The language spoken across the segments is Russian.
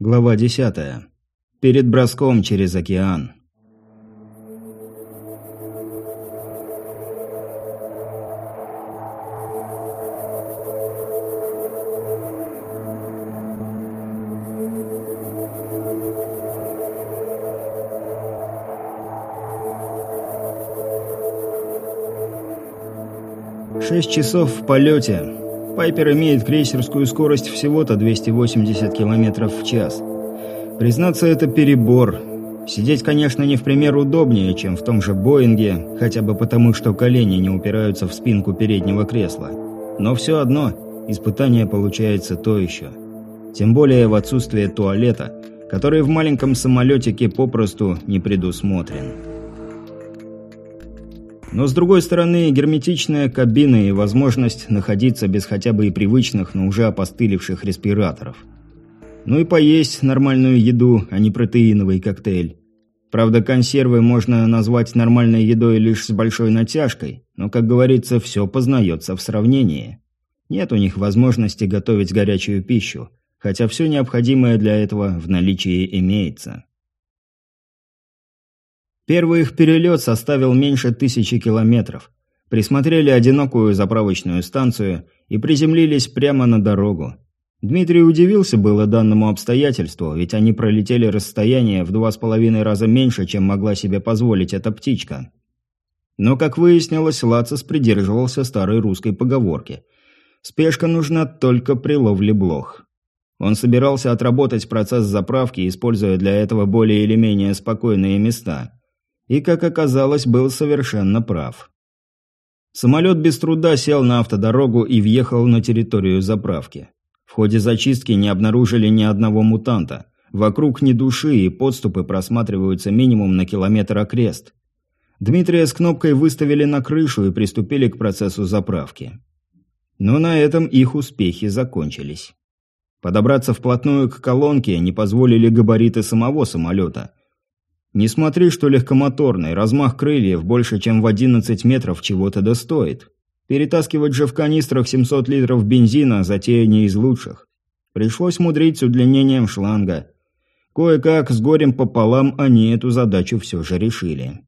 Глава 10. Перед броском через океан. Шесть часов в полете, Пайпер имеет крейсерскую скорость всего-то 280 км в час. Признаться, это перебор. Сидеть, конечно, не в пример удобнее, чем в том же Боинге, хотя бы потому, что колени не упираются в спинку переднего кресла. Но все одно, испытание получается то еще. Тем более в отсутствие туалета, который в маленьком самолетике попросту не предусмотрен. Но с другой стороны, герметичная кабина и возможность находиться без хотя бы и привычных, но уже опостылевших респираторов. Ну и поесть нормальную еду, а не протеиновый коктейль. Правда, консервы можно назвать нормальной едой лишь с большой натяжкой, но, как говорится, все познается в сравнении. Нет у них возможности готовить горячую пищу, хотя все необходимое для этого в наличии имеется. Первый их перелет составил меньше тысячи километров. Присмотрели одинокую заправочную станцию и приземлились прямо на дорогу. Дмитрий удивился было данному обстоятельству, ведь они пролетели расстояние в два с половиной раза меньше, чем могла себе позволить эта птичка. Но, как выяснилось, Лацис придерживался старой русской поговорки. «Спешка нужна только при ловле блох». Он собирался отработать процесс заправки, используя для этого более или менее спокойные места – и, как оказалось, был совершенно прав. Самолет без труда сел на автодорогу и въехал на территорию заправки. В ходе зачистки не обнаружили ни одного мутанта. Вокруг ни души и подступы просматриваются минимум на километр окрест. Дмитрия с кнопкой выставили на крышу и приступили к процессу заправки. Но на этом их успехи закончились. Подобраться вплотную к колонке не позволили габариты самого самолета, не смотри, что легкомоторный, размах крыльев больше, чем в 11 метров чего-то достоит. Перетаскивать же в канистрах 700 литров бензина – затея не из лучших. Пришлось мудрить с удлинением шланга. Кое-как, с горем пополам, они эту задачу все же решили.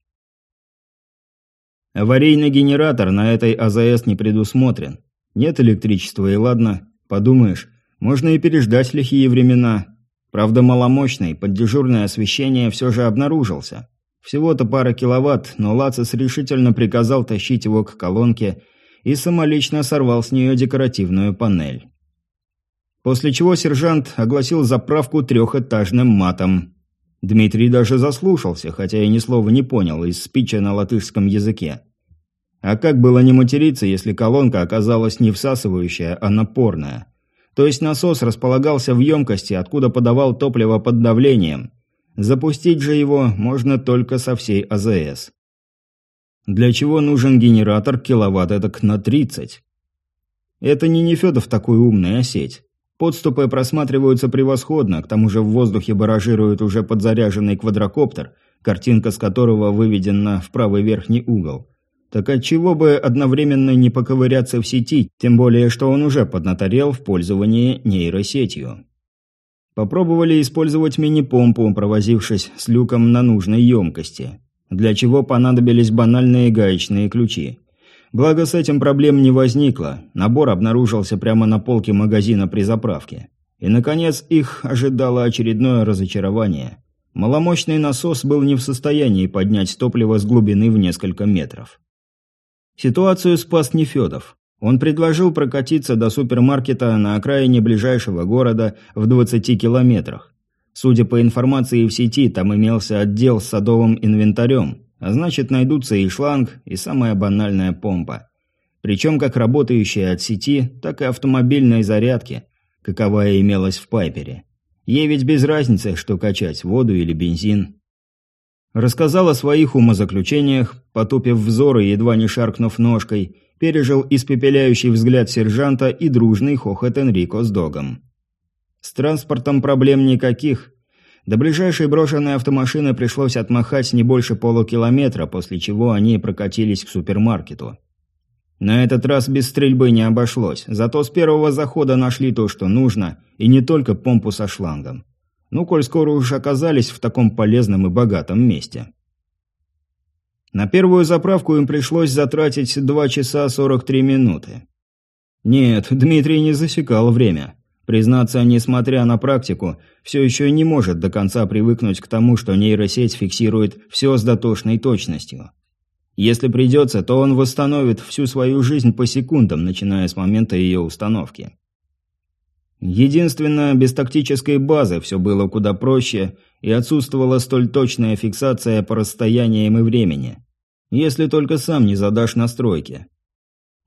Аварийный генератор на этой АЗС не предусмотрен. Нет электричества и ладно, подумаешь, можно и переждать лихие времена. Правда, маломощный, под дежурное освещение все же обнаружился. Всего-то пара киловатт, но Лацис решительно приказал тащить его к колонке и самолично сорвал с нее декоративную панель. После чего сержант огласил заправку трехэтажным матом. Дмитрий даже заслушался, хотя и ни слова не понял из спича на латышском языке. А как было не материться, если колонка оказалась не всасывающая, а напорная? То есть насос располагался в емкости, откуда подавал топливо под давлением. Запустить же его можно только со всей АЗС. Для чего нужен генератор киловатт этак на 30? Это не Нефедов такой умный, а сеть. Подступы просматриваются превосходно, к тому же в воздухе баражирует уже подзаряженный квадрокоптер, картинка с которого выведена в правый верхний угол. Так отчего бы одновременно не поковыряться в сети, тем более, что он уже поднаторел в пользовании нейросетью. Попробовали использовать мини-помпу, провозившись с люком на нужной емкости, для чего понадобились банальные гаечные ключи. Благо с этим проблем не возникло, набор обнаружился прямо на полке магазина при заправке. И, наконец, их ожидало очередное разочарование. Маломощный насос был не в состоянии поднять топливо с глубины в несколько метров. Ситуацию спас Нефедов. Он предложил прокатиться до супермаркета на окраине ближайшего города в 20 километрах. Судя по информации в сети, там имелся отдел с садовым инвентарем, а значит найдутся и шланг, и самая банальная помпа. Причем как работающая от сети, так и автомобильной зарядки, каковая имелась в Пайпере. Ей ведь без разницы, что качать, воду или бензин. Рассказал о своих умозаключениях, потупив взор и едва не шаркнув ножкой, пережил испепеляющий взгляд сержанта и дружный хохот Энрико с догом. С транспортом проблем никаких. До ближайшей брошенной автомашины пришлось отмахать не больше полукилометра, после чего они прокатились к супермаркету. На этот раз без стрельбы не обошлось, зато с первого захода нашли то, что нужно, и не только помпу со шлангом. Ну, коль скоро уж оказались в таком полезном и богатом месте. На первую заправку им пришлось затратить 2 часа 43 минуты. Нет, Дмитрий не засекал время. Признаться, несмотря на практику, все еще не может до конца привыкнуть к тому, что нейросеть фиксирует все с дотошной точностью. Если придется, то он восстановит всю свою жизнь по секундам, начиная с момента ее установки. Единственное, без тактической базы все было куда проще, и отсутствовала столь точная фиксация по расстояниям и времени. Если только сам не задашь настройки.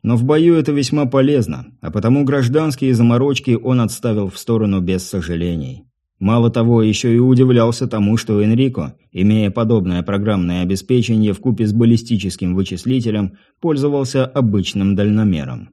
Но в бою это весьма полезно, а потому гражданские заморочки он отставил в сторону без сожалений. Мало того, еще и удивлялся тому, что Энрико, имея подобное программное обеспечение в купе с баллистическим вычислителем, пользовался обычным дальномером.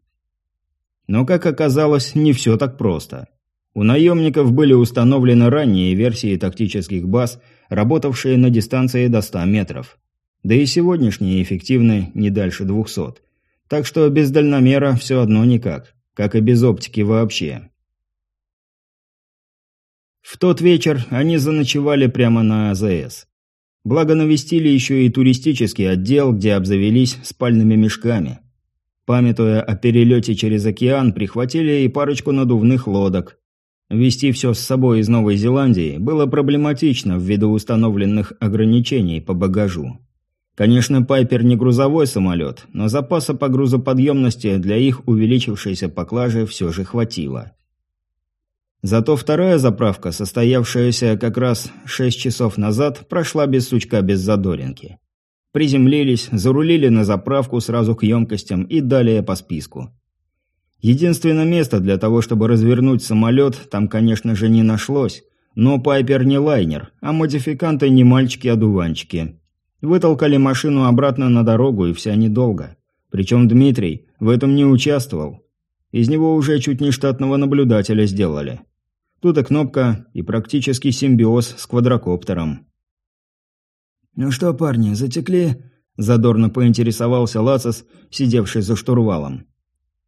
Но, как оказалось, не все так просто. У наемников были установлены ранние версии тактических баз, работавшие на дистанции до 100 метров. Да и сегодняшние эффективны не дальше 200. Так что без дальномера все одно никак, как и без оптики вообще. В тот вечер они заночевали прямо на АЗС. Благо навестили еще и туристический отдел, где обзавелись спальными мешками. Памятуя о перелете через океан, прихватили и парочку надувных лодок. Вести все с собой из Новой Зеландии было проблематично ввиду установленных ограничений по багажу. Конечно, Пайпер не грузовой самолет, но запаса по грузоподъемности для их увеличившейся поклажи все же хватило. Зато вторая заправка, состоявшаяся как раз 6 часов назад, прошла без сучка, без задоринки. Приземлились, зарулили на заправку сразу к емкостям и далее по списку. Единственное место для того, чтобы развернуть самолет, там, конечно же, не нашлось. Но Пайпер не лайнер, а модификанты не мальчики-одуванчики. Вытолкали машину обратно на дорогу, и вся недолго. Причем Дмитрий в этом не участвовал. Из него уже чуть не штатного наблюдателя сделали. Тут и кнопка, и практически симбиоз с квадрокоптером. «Ну что, парни, затекли?» – задорно поинтересовался Лацис, сидевший за штурвалом.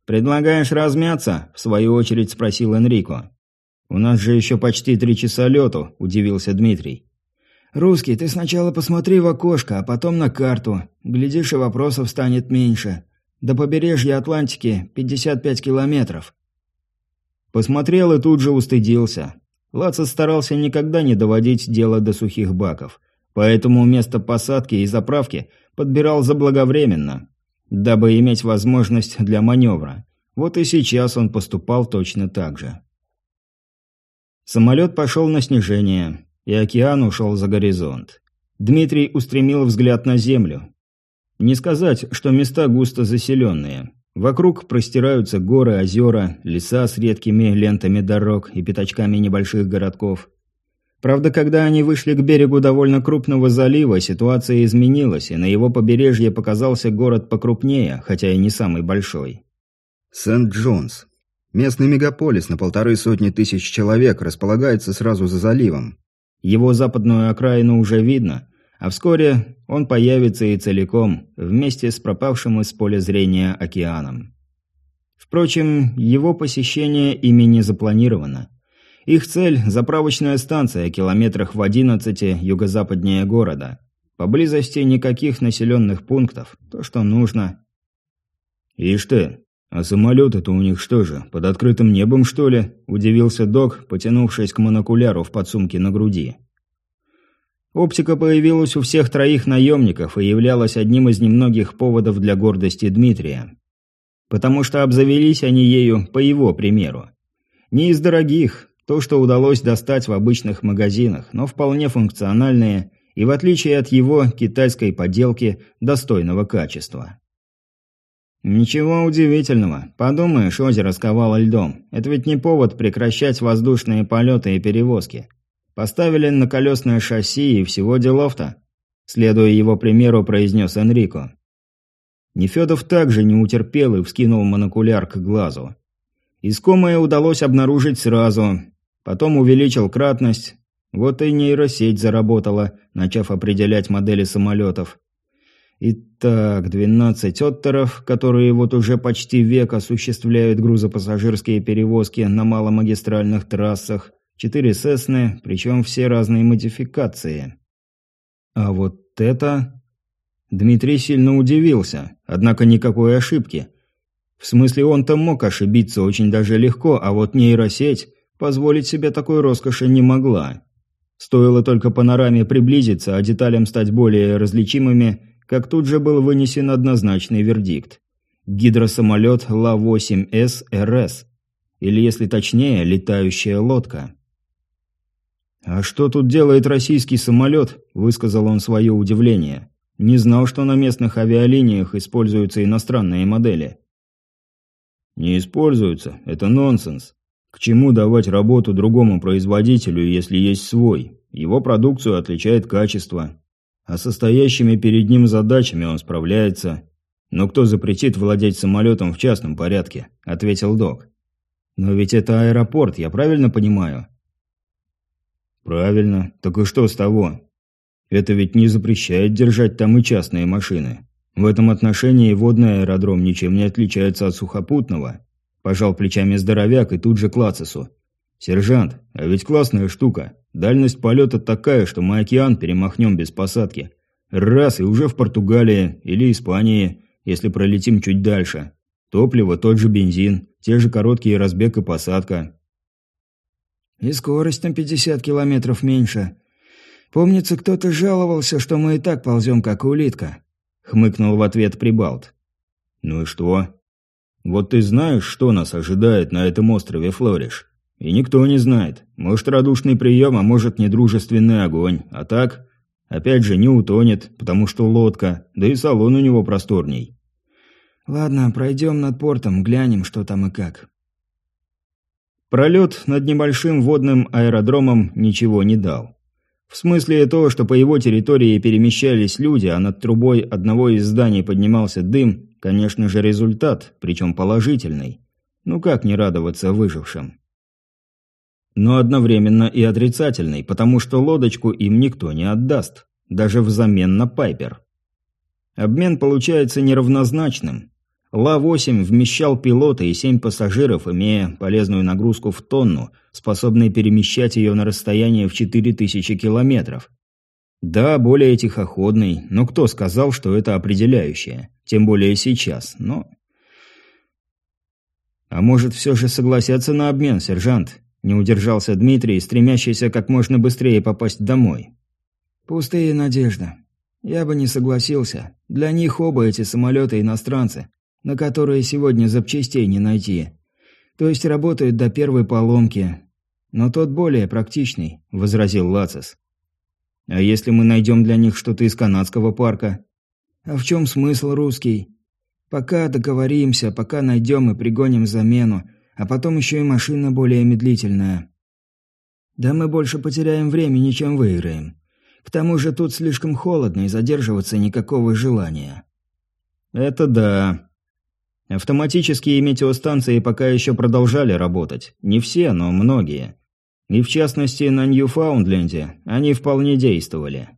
«Предлагаешь размяться?» – в свою очередь спросил Энрико. «У нас же еще почти три часа лету», – удивился Дмитрий. «Русский, ты сначала посмотри в окошко, а потом на карту. Глядишь, и вопросов станет меньше. До побережья Атлантики 55 километров. Посмотрел и тут же устыдился. Лаца старался никогда не доводить дело до сухих баков, поэтому место посадки и заправки подбирал заблаговременно, дабы иметь возможность для маневра. Вот и сейчас он поступал точно так же. Самолет пошел на снижение, и океан ушел за горизонт. Дмитрий устремил взгляд на землю. Не сказать, что места густо заселенные. Вокруг простираются горы, озера, леса с редкими лентами дорог и пятачками небольших городков. Правда, когда они вышли к берегу довольно крупного залива, ситуация изменилась, и на его побережье показался город покрупнее, хотя и не самый большой. Сент-Джонс. Местный мегаполис на полторы сотни тысяч человек располагается сразу за заливом. Его западную окраину уже видно, а вскоре он появится и целиком, вместе с пропавшим из поля зрения океаном. Впрочем, его посещение ими не запланировано. Их цель – заправочная станция километрах в 11 юго-западнее города. Поблизости никаких населенных пунктов, то, что нужно. «Ишь ты, а самолеты-то у них что же, под открытым небом, что ли?» – удивился док, потянувшись к монокуляру в подсумке на груди. Оптика появилась у всех троих наемников и являлась одним из немногих поводов для гордости Дмитрия. Потому что обзавелись они ею по его примеру. Не из дорогих, то, что удалось достать в обычных магазинах, но вполне функциональные и, в отличие от его китайской поделки, достойного качества. Ничего удивительного. Подумаешь, озеро сковало льдом. Это ведь не повод прекращать воздушные полеты и перевозки. Поставили на колесное шасси и всего делов-то. Следуя его примеру, произнес Энрико. Нефедов также не утерпел и вскинул монокуляр к глазу. Искомое удалось обнаружить сразу. Потом увеличил кратность. Вот и нейросеть заработала, начав определять модели самолетов. Итак, 12 оттеров, которые вот уже почти век осуществляют грузопассажирские перевозки на маломагистральных трассах, Четыре Сесны, причем все разные модификации. А вот это... Дмитрий сильно удивился, однако никакой ошибки. В смысле, он-то мог ошибиться очень даже легко, а вот нейросеть позволить себе такой роскоши не могла. Стоило только панораме приблизиться, а деталям стать более различимыми, как тут же был вынесен однозначный вердикт. Гидросамолет Ла-8С РС. Или, если точнее, летающая лодка. «А что тут делает российский самолет?» – высказал он свое удивление. «Не знал, что на местных авиалиниях используются иностранные модели». «Не используются. Это нонсенс. К чему давать работу другому производителю, если есть свой? Его продукцию отличает качество. А со стоящими перед ним задачами он справляется. Но кто запретит владеть самолетом в частном порядке?» – ответил док. «Но ведь это аэропорт, я правильно понимаю?» «Правильно. Так и что с того? Это ведь не запрещает держать там и частные машины. В этом отношении водный аэродром ничем не отличается от сухопутного. Пожал плечами здоровяк и тут же к Лацису. «Сержант, а ведь классная штука. Дальность полета такая, что мы океан перемахнем без посадки. Раз и уже в Португалии или Испании, если пролетим чуть дальше. Топливо тот же бензин, те же короткие разбег и посадка». «И скорость на 50 километров меньше. Помнится, кто-то жаловался, что мы и так ползем, как улитка», — хмыкнул в ответ Прибалт. «Ну и что?» Вот ты знаешь, что нас ожидает на этом острове Флориш? И никто не знает. Может, радушный прием, а может, недружественный огонь. А так, опять же, не утонет, потому что лодка, да и салон у него просторней. Ладно, пройдем над портом, глянем, что там и как. Пролет над небольшим водным аэродромом ничего не дал. В смысле то, что по его территории перемещались люди, а над трубой одного из зданий поднимался дым, Конечно же, результат, причем положительный. Ну как не радоваться выжившим? Но одновременно и отрицательный, потому что лодочку им никто не отдаст, даже взамен на Пайпер. Обмен получается неравнозначным. Ла-8 вмещал пилота и семь пассажиров, имея полезную нагрузку в тонну, способной перемещать ее на расстояние в 4000 километров. Да, более тихоходный, но кто сказал, что это определяющее? Тем более сейчас, но... А может, все же согласятся на обмен, сержант? Не удержался Дмитрий, стремящийся как можно быстрее попасть домой. Пустые надежды. Я бы не согласился. Для них оба эти самолеты иностранцы, на которые сегодня запчастей не найти. То есть работают до первой поломки. Но тот более практичный, возразил Лацис. А если мы найдем для них что-то из канадского парка? А в чем смысл русский? Пока договоримся, пока найдем и пригоним замену, а потом еще и машина более медлительная. Да мы больше потеряем времени, чем выиграем. К тому же тут слишком холодно и задерживаться никакого желания. Это да. Автоматические метеостанции пока еще продолжали работать. Не все, но многие. И в частности, на Ньюфаундленде они вполне действовали.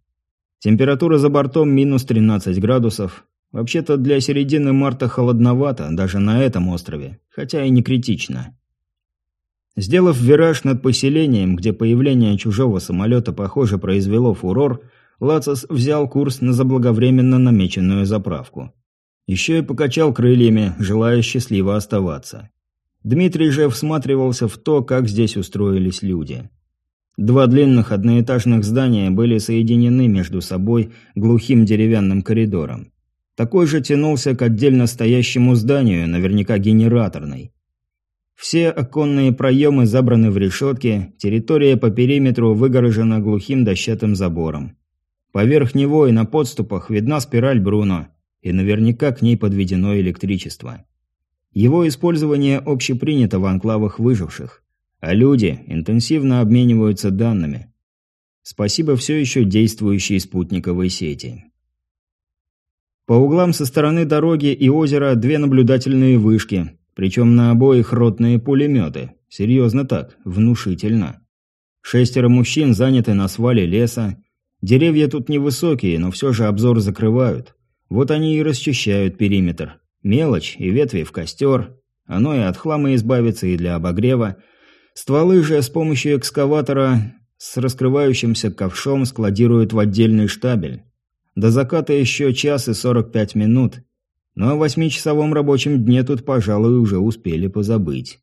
Температура за бортом минус 13 градусов. Вообще-то для середины марта холодновато, даже на этом острове, хотя и не критично. Сделав вираж над поселением, где появление чужого самолета, похоже, произвело фурор, Лацис взял курс на заблаговременно намеченную заправку. Еще и покачал крыльями, желая счастливо оставаться. Дмитрий же всматривался в то, как здесь устроились люди. Два длинных одноэтажных здания были соединены между собой глухим деревянным коридором. Такой же тянулся к отдельно стоящему зданию, наверняка генераторной. Все оконные проемы забраны в решетки, территория по периметру выгорожена глухим дощатым забором. Поверх него и на подступах видна спираль Бруно, и наверняка к ней подведено электричество. Его использование общепринято в анклавах выживших, а люди интенсивно обмениваются данными. Спасибо все еще действующей спутниковой сети. По углам со стороны дороги и озера две наблюдательные вышки, причем на обоих ротные пулеметы. Серьезно так, внушительно. Шестеро мужчин заняты на свале леса. Деревья тут невысокие, но все же обзор закрывают. Вот они и расчищают периметр, Мелочь и ветви в костер. Оно и от хлама избавится, и для обогрева. Стволы же с помощью экскаватора с раскрывающимся ковшом складируют в отдельный штабель. До заката еще час и 45 минут, но о восьмичасовом рабочем дне тут, пожалуй, уже успели позабыть.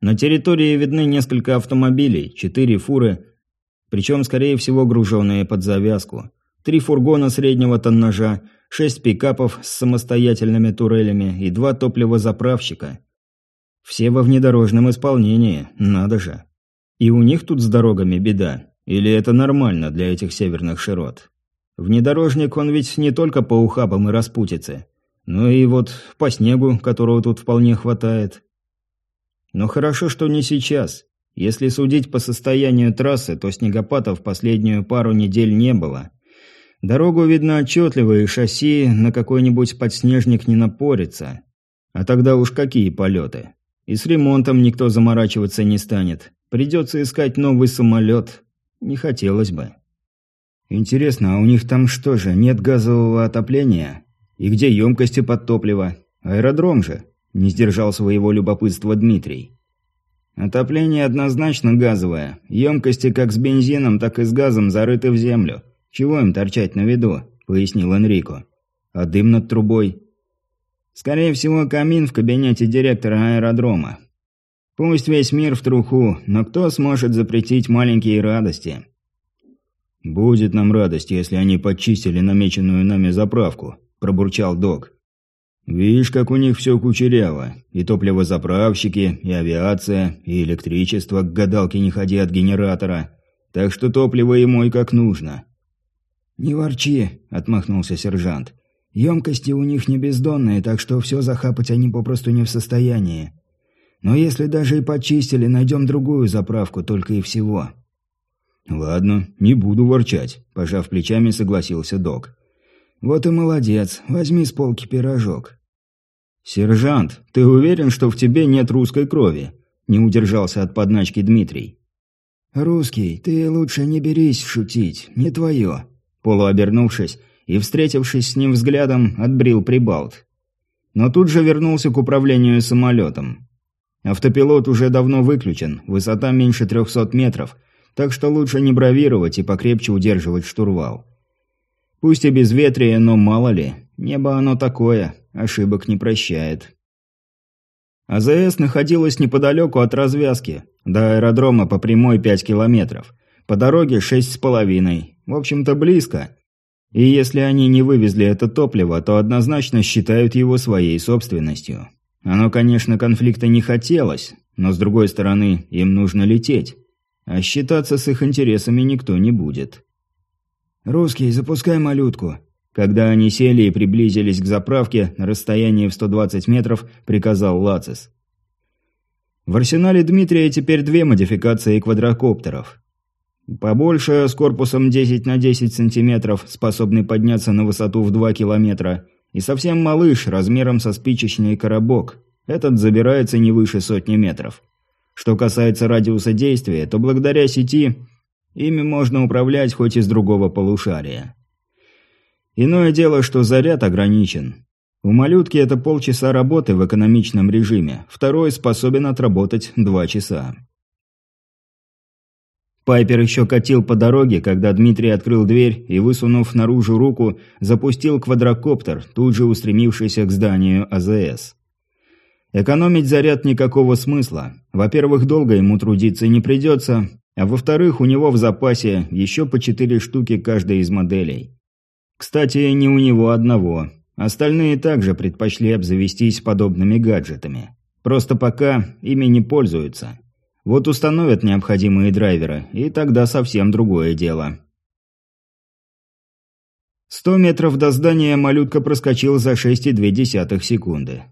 На территории видны несколько автомобилей, четыре фуры, причем, скорее всего, груженные под завязку. Три фургона среднего тоннажа, шесть пикапов с самостоятельными турелями и два топливозаправщика. Все во внедорожном исполнении, надо же. И у них тут с дорогами беда. Или это нормально для этих северных широт? Внедорожник он ведь не только по ухабам и распутице, но и вот по снегу, которого тут вполне хватает. Но хорошо, что не сейчас. Если судить по состоянию трассы, то снегопадов последнюю пару недель не было. Дорогу видно отчетливо, и шасси на какой-нибудь подснежник не напорится. А тогда уж какие полеты. И с ремонтом никто заморачиваться не станет. Придется искать новый самолет. Не хотелось бы. Интересно, а у них там что же, нет газового отопления? И где емкости под топливо? Аэродром же. Не сдержал своего любопытства Дмитрий. Отопление однозначно газовое. Емкости как с бензином, так и с газом зарыты в землю. Чего им торчать на виду? Пояснил Энрико. А дым над трубой? Скорее всего, камин в кабинете директора аэродрома. Пусть весь мир в труху, но кто сможет запретить маленькие радости? «Будет нам радость, если они почистили намеченную нами заправку», – пробурчал док. «Видишь, как у них все кучеряво. И топливозаправщики, и авиация, и электричество к гадалке не ходи от генератора. Так что топливо и мой как нужно». «Не ворчи», – отмахнулся сержант. «Емкости у них не бездонные, так что все захапать они попросту не в состоянии. Но если даже и почистили, найдем другую заправку только и всего». «Ладно, не буду ворчать», – пожав плечами, согласился док. «Вот и молодец. Возьми с полки пирожок». «Сержант, ты уверен, что в тебе нет русской крови?» – не удержался от подначки Дмитрий. «Русский, ты лучше не берись шутить, не твое». Полуобернувшись и встретившись с ним взглядом, отбрил прибалт. Но тут же вернулся к управлению самолетом. Автопилот уже давно выключен, высота меньше трехсот метров – так что лучше не бравировать и покрепче удерживать штурвал. Пусть и безветрие, но мало ли, небо оно такое, ошибок не прощает. АЗС находилась неподалеку от развязки, до аэродрома по прямой 5 километров, по дороге шесть с половиной, в общем-то близко. И если они не вывезли это топливо, то однозначно считают его своей собственностью. Оно, конечно, конфликта не хотелось, но с другой стороны, им нужно лететь. А считаться с их интересами никто не будет. «Русский, запускай малютку!» Когда они сели и приблизились к заправке на расстоянии в 120 метров, приказал Лацис. В арсенале Дмитрия теперь две модификации квадрокоптеров. Побольше, с корпусом 10 на 10 сантиметров, способный подняться на высоту в 2 километра, и совсем малыш, размером со спичечный коробок. Этот забирается не выше сотни метров. Что касается радиуса действия, то благодаря сети ими можно управлять хоть из другого полушария. Иное дело, что заряд ограничен. У малютки это полчаса работы в экономичном режиме, второй способен отработать два часа. Пайпер еще катил по дороге, когда Дмитрий открыл дверь и, высунув наружу руку, запустил квадрокоптер, тут же устремившийся к зданию АЗС. Экономить заряд никакого смысла. Во-первых, долго ему трудиться не придется, а во-вторых, у него в запасе еще по четыре штуки каждой из моделей. Кстати, не у него одного. Остальные также предпочли обзавестись подобными гаджетами. Просто пока ими не пользуются. Вот установят необходимые драйверы, и тогда совсем другое дело. Сто метров до здания малютка проскочил за 6,2 секунды.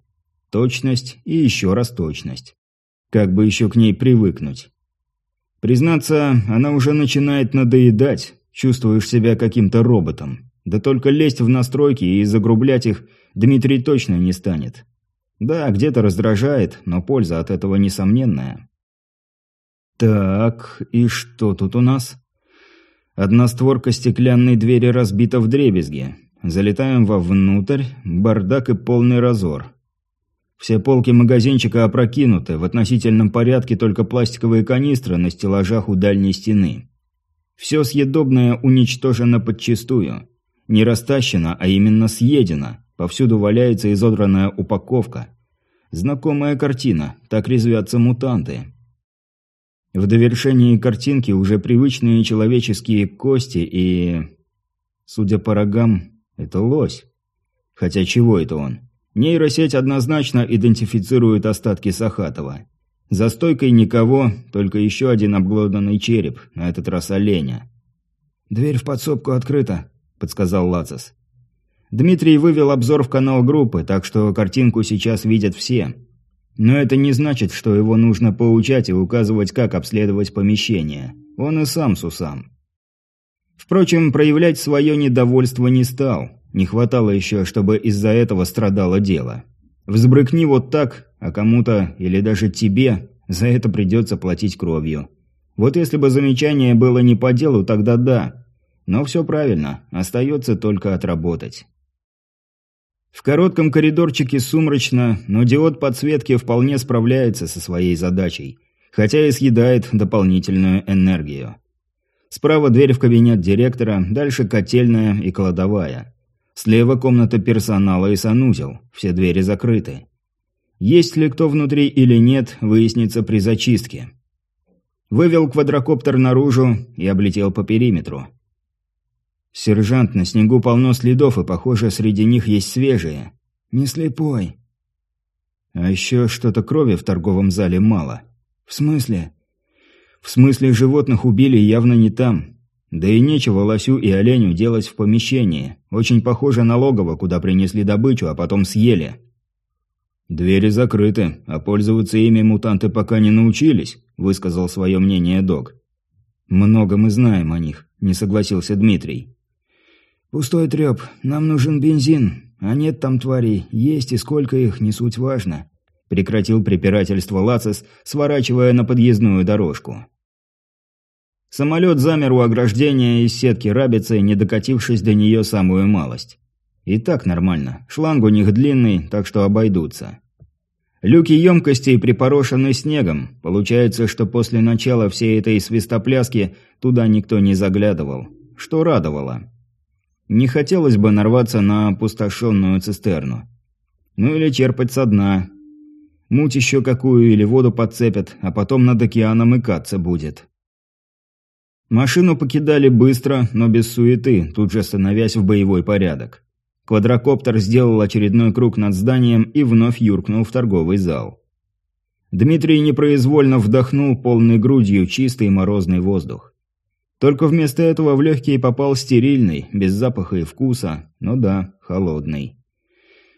Точность и еще раз точность. Как бы еще к ней привыкнуть. Признаться, она уже начинает надоедать, чувствуешь себя каким-то роботом. Да только лезть в настройки и загрублять их Дмитрий точно не станет. Да, где-то раздражает, но польза от этого несомненная. Так, и что тут у нас? Одна створка стеклянной двери разбита в дребезги. Залетаем вовнутрь, бардак и полный разор. Все полки магазинчика опрокинуты, в относительном порядке только пластиковые канистры на стеллажах у дальней стены. Все съедобное уничтожено подчистую. Не растащено, а именно съедено. Повсюду валяется изодранная упаковка. Знакомая картина, так резвятся мутанты. В довершении картинки уже привычные человеческие кости и... Судя по рогам, это лось. Хотя чего это он? Нейросеть однозначно идентифицирует остатки Сахатова. За стойкой никого, только еще один обглоданный череп, на этот раз оленя. «Дверь в подсобку открыта», — подсказал Лацис. Дмитрий вывел обзор в канал группы, так что картинку сейчас видят все. Но это не значит, что его нужно поучать и указывать, как обследовать помещение. Он и сам с усам. Впрочем, проявлять свое недовольство не стал. Не хватало еще, чтобы из-за этого страдало дело. Взбрыкни вот так, а кому-то, или даже тебе, за это придется платить кровью. Вот если бы замечание было не по делу, тогда да. Но все правильно, остается только отработать. В коротком коридорчике сумрачно, но диод подсветки вполне справляется со своей задачей, хотя и съедает дополнительную энергию. Справа дверь в кабинет директора, дальше котельная и кладовая. Слева комната персонала и санузел, все двери закрыты. Есть ли кто внутри или нет, выяснится при зачистке. Вывел квадрокоптер наружу и облетел по периметру. «Сержант, на снегу полно следов, и, похоже, среди них есть свежие. Не слепой». «А еще что-то крови в торговом зале мало». «В смысле?» «В смысле, животных убили явно не там. Да и нечего лосю и оленю делать в помещении. Очень похоже на логово, куда принесли добычу, а потом съели». «Двери закрыты, а пользоваться ими мутанты пока не научились», – высказал свое мнение док. «Много мы знаем о них», – не согласился Дмитрий. «Пустой треп. Нам нужен бензин. А нет там тварей. Есть и сколько их, не суть важно». Прекратил препирательство Лацис, сворачивая на подъездную дорожку. Самолет замер у ограждения из сетки рабицы, не докатившись до нее самую малость. И так нормально. Шланг у них длинный, так что обойдутся. Люки емкостей припорошены снегом. Получается, что после начала всей этой свистопляски туда никто не заглядывал. Что радовало. Не хотелось бы нарваться на опустошенную цистерну. Ну или черпать со дна. Муть еще какую или воду подцепят, а потом над океаном икаться будет. Машину покидали быстро, но без суеты, тут же становясь в боевой порядок. Квадрокоптер сделал очередной круг над зданием и вновь юркнул в торговый зал. Дмитрий непроизвольно вдохнул полной грудью чистый морозный воздух. Только вместо этого в легкие попал стерильный, без запаха и вкуса, но да, холодный.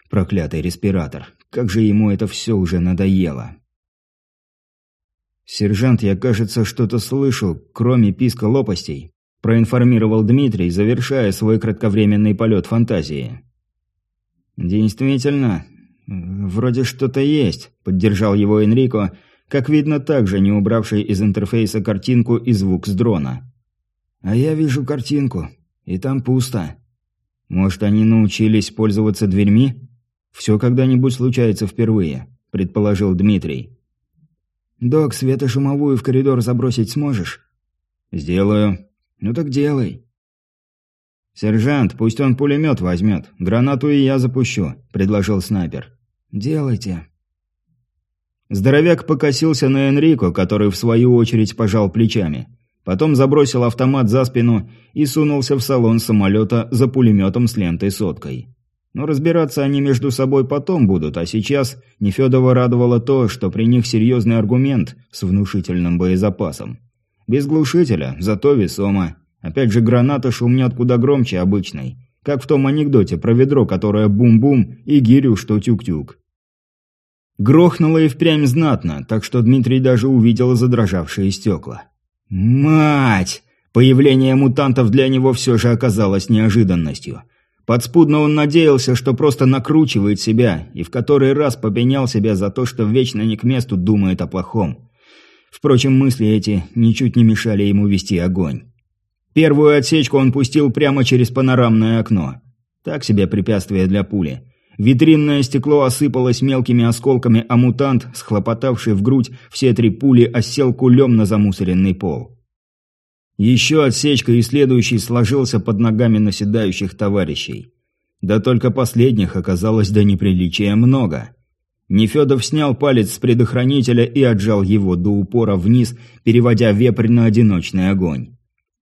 Проклятый респиратор. Как же ему это все уже надоело. «Сержант, я, кажется, что-то слышу, кроме писка лопастей», проинформировал Дмитрий, завершая свой кратковременный полет фантазии. «Действительно, вроде что-то есть», – поддержал его Энрико, как видно также не убравший из интерфейса картинку и звук с дрона. А я вижу картинку, и там пусто. Может, они научились пользоваться дверьми? Все когда-нибудь случается впервые, предположил Дмитрий. Док, светошумовую в коридор забросить сможешь? Сделаю. Ну так делай. «Сержант, пусть он пулемет возьмет. Гранату и я запущу», – предложил снайпер. «Делайте». Здоровяк покосился на Энрико, который в свою очередь пожал плечами. Потом забросил автомат за спину и сунулся в салон самолета за пулеметом с лентой-соткой. Но разбираться они между собой потом будут, а сейчас Нефедова радовало то, что при них серьезный аргумент с внушительным боезапасом. Без глушителя, зато весомо. Опять же, граната шумнет куда громче обычной. Как в том анекдоте про ведро, которое бум-бум, и гирю, что тюк-тюк. Грохнуло и впрямь знатно, так что Дмитрий даже увидел задрожавшие стекла. Мать! Появление мутантов для него все же оказалось неожиданностью. Подспудно он надеялся, что просто накручивает себя, и в который раз попенял себя за то, что вечно не к месту думает о плохом. Впрочем, мысли эти ничуть не мешали ему вести огонь. Первую отсечку он пустил прямо через панорамное окно. Так себе препятствие для пули. Витринное стекло осыпалось мелкими осколками, а мутант, схлопотавший в грудь все три пули, осел кулем на замусоренный пол. Еще отсечка и следующий сложился под ногами наседающих товарищей. Да только последних оказалось до неприличия много. Нефедов снял палец с предохранителя и отжал его до упора вниз, переводя вепрь на одиночный огонь.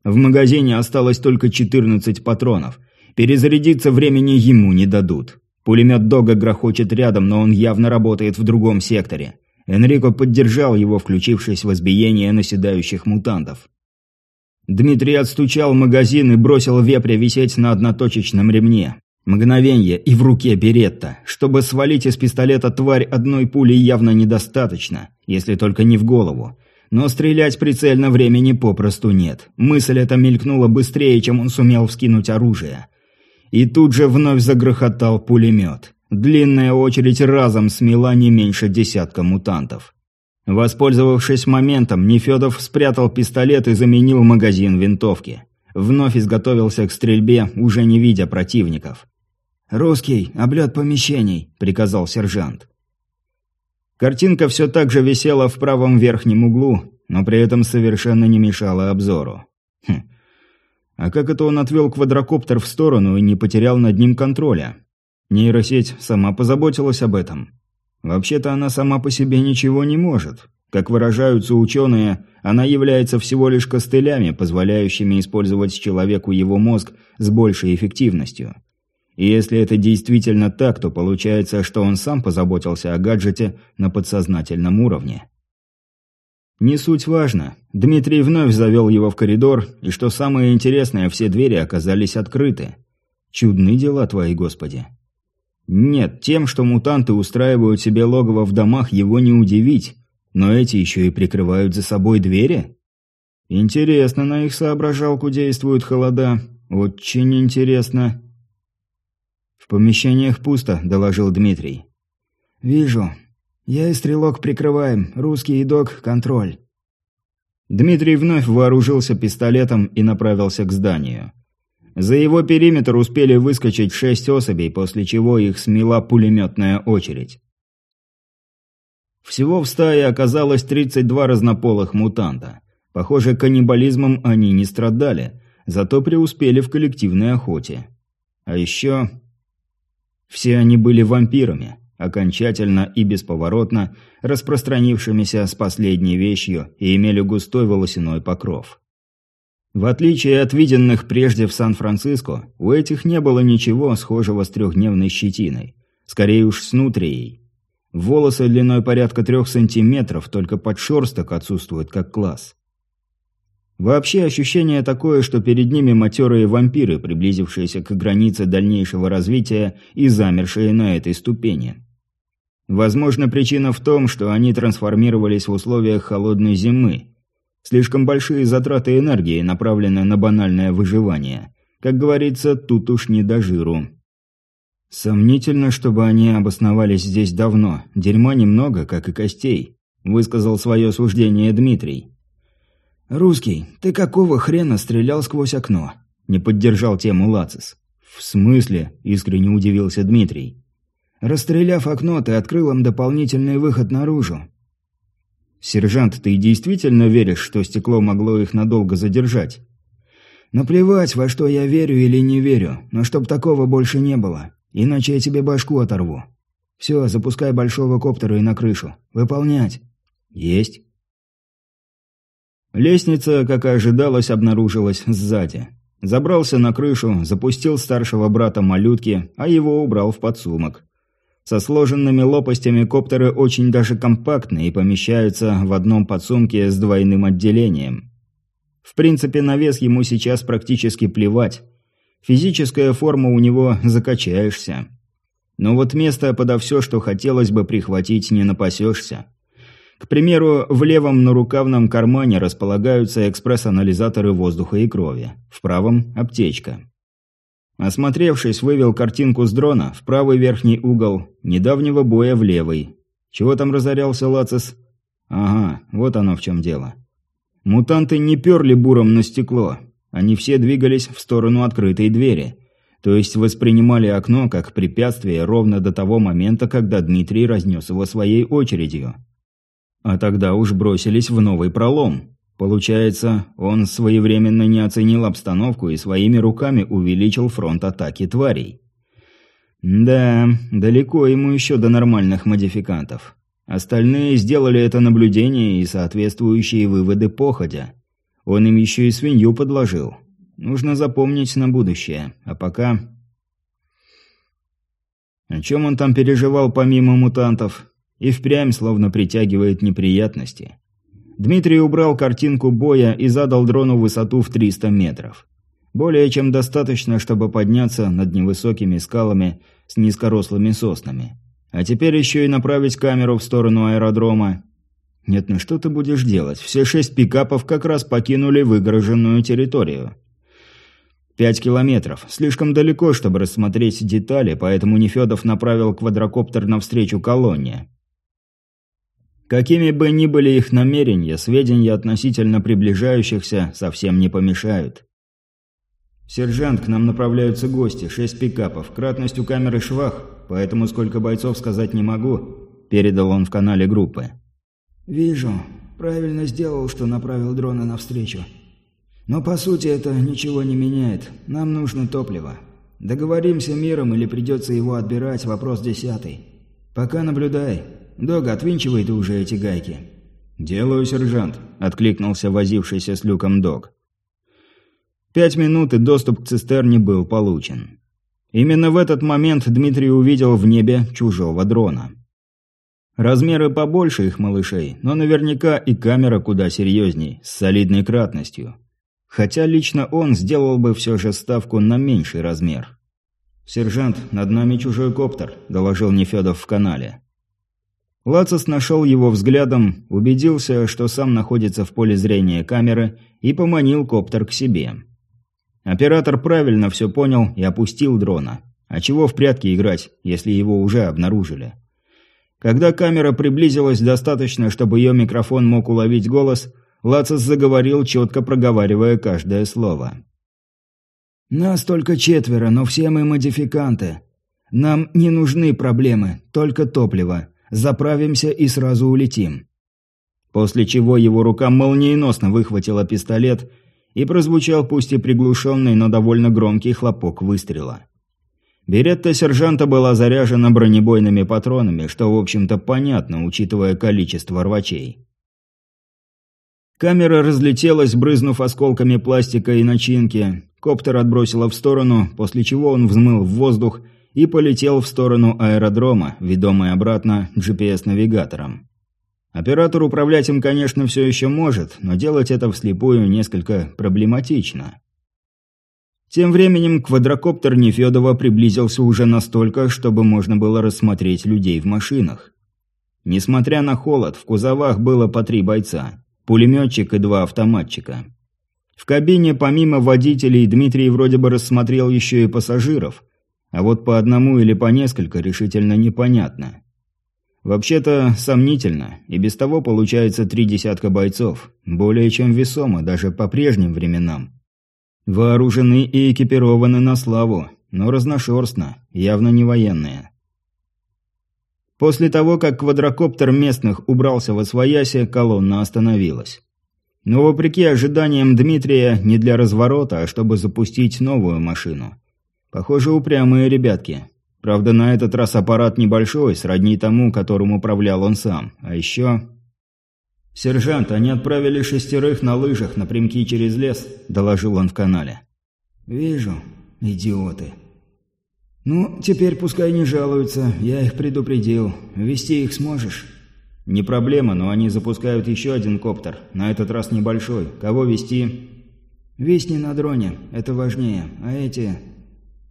В магазине осталось только 14 патронов. Перезарядиться времени ему не дадут. Пулемет Дога грохочет рядом, но он явно работает в другом секторе. Энрико поддержал его, включившись в избиение наседающих мутантов. Дмитрий отстучал магазин и бросил вепря висеть на одноточечном ремне. Мгновенье и в руке беретта. Чтобы свалить из пистолета тварь одной пули явно недостаточно, если только не в голову. Но стрелять прицельно времени попросту нет. Мысль эта мелькнула быстрее, чем он сумел вскинуть оружие. И тут же вновь загрохотал пулемет. Длинная очередь разом смела не меньше десятка мутантов. Воспользовавшись моментом, Нефедов спрятал пистолет и заменил магазин винтовки. Вновь изготовился к стрельбе, уже не видя противников. «Русский, облет помещений», — приказал сержант. Картинка все так же висела в правом верхнем углу, но при этом совершенно не мешала обзору. Хм, а как это он отвел квадрокоптер в сторону и не потерял над ним контроля? Нейросеть сама позаботилась об этом. Вообще-то она сама по себе ничего не может. Как выражаются ученые, она является всего лишь костылями, позволяющими использовать человеку его мозг с большей эффективностью. И если это действительно так, то получается, что он сам позаботился о гаджете на подсознательном уровне. Не суть важно. Дмитрий вновь завел его в коридор, и что самое интересное, все двери оказались открыты. Чудны дела твои, Господи. Нет, тем, что мутанты устраивают себе логово в домах, его не удивить. Но эти еще и прикрывают за собой двери? Интересно, на их соображалку действуют холода. Очень интересно. В помещениях пусто, доложил Дмитрий. Вижу. «Я и стрелок прикрываем. Русский и док – контроль». Дмитрий вновь вооружился пистолетом и направился к зданию. За его периметр успели выскочить шесть особей, после чего их смела пулеметная очередь. Всего в стае оказалось 32 разнополых мутанта. Похоже, каннибализмом они не страдали, зато преуспели в коллективной охоте. А еще... Все они были вампирами окончательно и бесповоротно распространившимися с последней вещью и имели густой волосяной покров. В отличие от виденных прежде в Сан-Франциско, у этих не было ничего схожего с трехдневной щетиной. Скорее уж с нутрией. Волосы длиной порядка трех сантиметров, только подшерсток отсутствует как класс. Вообще ощущение такое, что перед ними матерые вампиры, приблизившиеся к границе дальнейшего развития и замершие на этой ступени. Возможно, причина в том, что они трансформировались в условиях холодной зимы. Слишком большие затраты энергии направлены на банальное выживание. Как говорится, тут уж не до жиру. Сомнительно, чтобы они обосновались здесь давно. Дерьма немного, как и костей, высказал свое суждение Дмитрий. «Русский, ты какого хрена стрелял сквозь окно?» Не поддержал тему Лацис. «В смысле?» – искренне удивился Дмитрий. Расстреляв окно, ты открыл им дополнительный выход наружу. Сержант, ты действительно веришь, что стекло могло их надолго задержать? Наплевать, во что я верю или не верю, но чтоб такого больше не было. Иначе я тебе башку оторву. Все, запускай большого коптера и на крышу. Выполнять. Есть. Лестница, как и ожидалось, обнаружилась сзади. Забрался на крышу, запустил старшего брата малютки, а его убрал в подсумок. Со сложенными лопастями коптеры очень даже компактны и помещаются в одном подсумке с двойным отделением. В принципе, на вес ему сейчас практически плевать. Физическая форма у него закачаешься. Но вот место подо все, что хотелось бы прихватить, не напасешься. К примеру, в левом нарукавном кармане располагаются экспресс-анализаторы воздуха и крови, в правом – аптечка. Осмотревшись, вывел картинку с дрона в правый верхний угол, недавнего боя в левый. Чего там разорялся Лацис? Ага, вот оно в чем дело. Мутанты не перли буром на стекло. Они все двигались в сторону открытой двери. То есть воспринимали окно как препятствие ровно до того момента, когда Дмитрий разнес его своей очередью. А тогда уж бросились в новый пролом. Получается, он своевременно не оценил обстановку и своими руками увеличил фронт атаки тварей. Да, далеко ему еще до нормальных модификантов. Остальные сделали это наблюдение и соответствующие выводы походя. Он им еще и свинью подложил. Нужно запомнить на будущее. А пока... О чем он там переживал помимо мутантов? И впрямь словно притягивает неприятности. Дмитрий убрал картинку боя и задал дрону высоту в 300 метров. Более чем достаточно, чтобы подняться над невысокими скалами с низкорослыми соснами. А теперь еще и направить камеру в сторону аэродрома. Нет, ну что ты будешь делать? Все шесть пикапов как раз покинули выгороженную территорию. Пять километров. Слишком далеко, чтобы рассмотреть детали, поэтому Нефедов направил квадрокоптер навстречу колонне. Какими бы ни были их намерения, сведения относительно приближающихся совсем не помешают. «Сержант, к нам направляются гости, шесть пикапов, кратность у камеры швах, поэтому сколько бойцов сказать не могу», – передал он в канале группы. «Вижу. Правильно сделал, что направил дрона навстречу. Но по сути это ничего не меняет. Нам нужно топливо. Договоримся миром или придется его отбирать, вопрос десятый. Пока наблюдай. Дог, отвинчивай ты уже эти гайки». «Делаю, сержант», – откликнулся возившийся с люком Дог. Пять минут и доступ к цистерне был получен. Именно в этот момент Дмитрий увидел в небе чужого дрона. Размеры побольше их малышей, но наверняка и камера куда серьезней, с солидной кратностью. Хотя лично он сделал бы все же ставку на меньший размер. «Сержант, над нами чужой коптер», – доложил Нефедов в канале. Лацис нашел его взглядом, убедился, что сам находится в поле зрения камеры, и поманил коптер к себе. Оператор правильно все понял и опустил дрона. А чего в прятки играть, если его уже обнаружили? Когда камера приблизилась достаточно, чтобы ее микрофон мог уловить голос, Лацис заговорил, четко проговаривая каждое слово. «Нас только четверо, но все мы модификанты. Нам не нужны проблемы, только топливо. Заправимся и сразу улетим». После чего его рука молниеносно выхватила пистолет, и прозвучал пусть и приглушенный, но довольно громкий хлопок выстрела. Беретта сержанта была заряжена бронебойными патронами, что, в общем-то, понятно, учитывая количество рвачей. Камера разлетелась, брызнув осколками пластика и начинки. Коптер отбросила в сторону, после чего он взмыл в воздух и полетел в сторону аэродрома, ведомый обратно GPS-навигатором. Оператор управлять им, конечно, все еще может, но делать это вслепую несколько проблематично. Тем временем квадрокоптер Нефедова приблизился уже настолько, чтобы можно было рассмотреть людей в машинах. Несмотря на холод, в кузовах было по три бойца, пулеметчик и два автоматчика. В кабине помимо водителей Дмитрий вроде бы рассмотрел еще и пассажиров, а вот по одному или по несколько решительно непонятно. Вообще-то сомнительно, и без того получается три десятка бойцов, более чем весомо даже по прежним временам. Вооружены и экипированы на славу, но разношерстно, явно не военные. После того, как квадрокоптер местных убрался во своясе, колонна остановилась. Но вопреки ожиданиям Дмитрия, не для разворота, а чтобы запустить новую машину. Похоже, упрямые ребятки, Правда, на этот раз аппарат небольшой, сродни тому, которым управлял он сам. А еще... «Сержант, они отправили шестерых на лыжах напрямки через лес», – доложил он в канале. «Вижу. Идиоты. Ну, теперь пускай не жалуются. Я их предупредил. Вести их сможешь?» «Не проблема, но они запускают еще один коптер. На этот раз небольшой. Кого вести?» «Вести на дроне. Это важнее. А эти...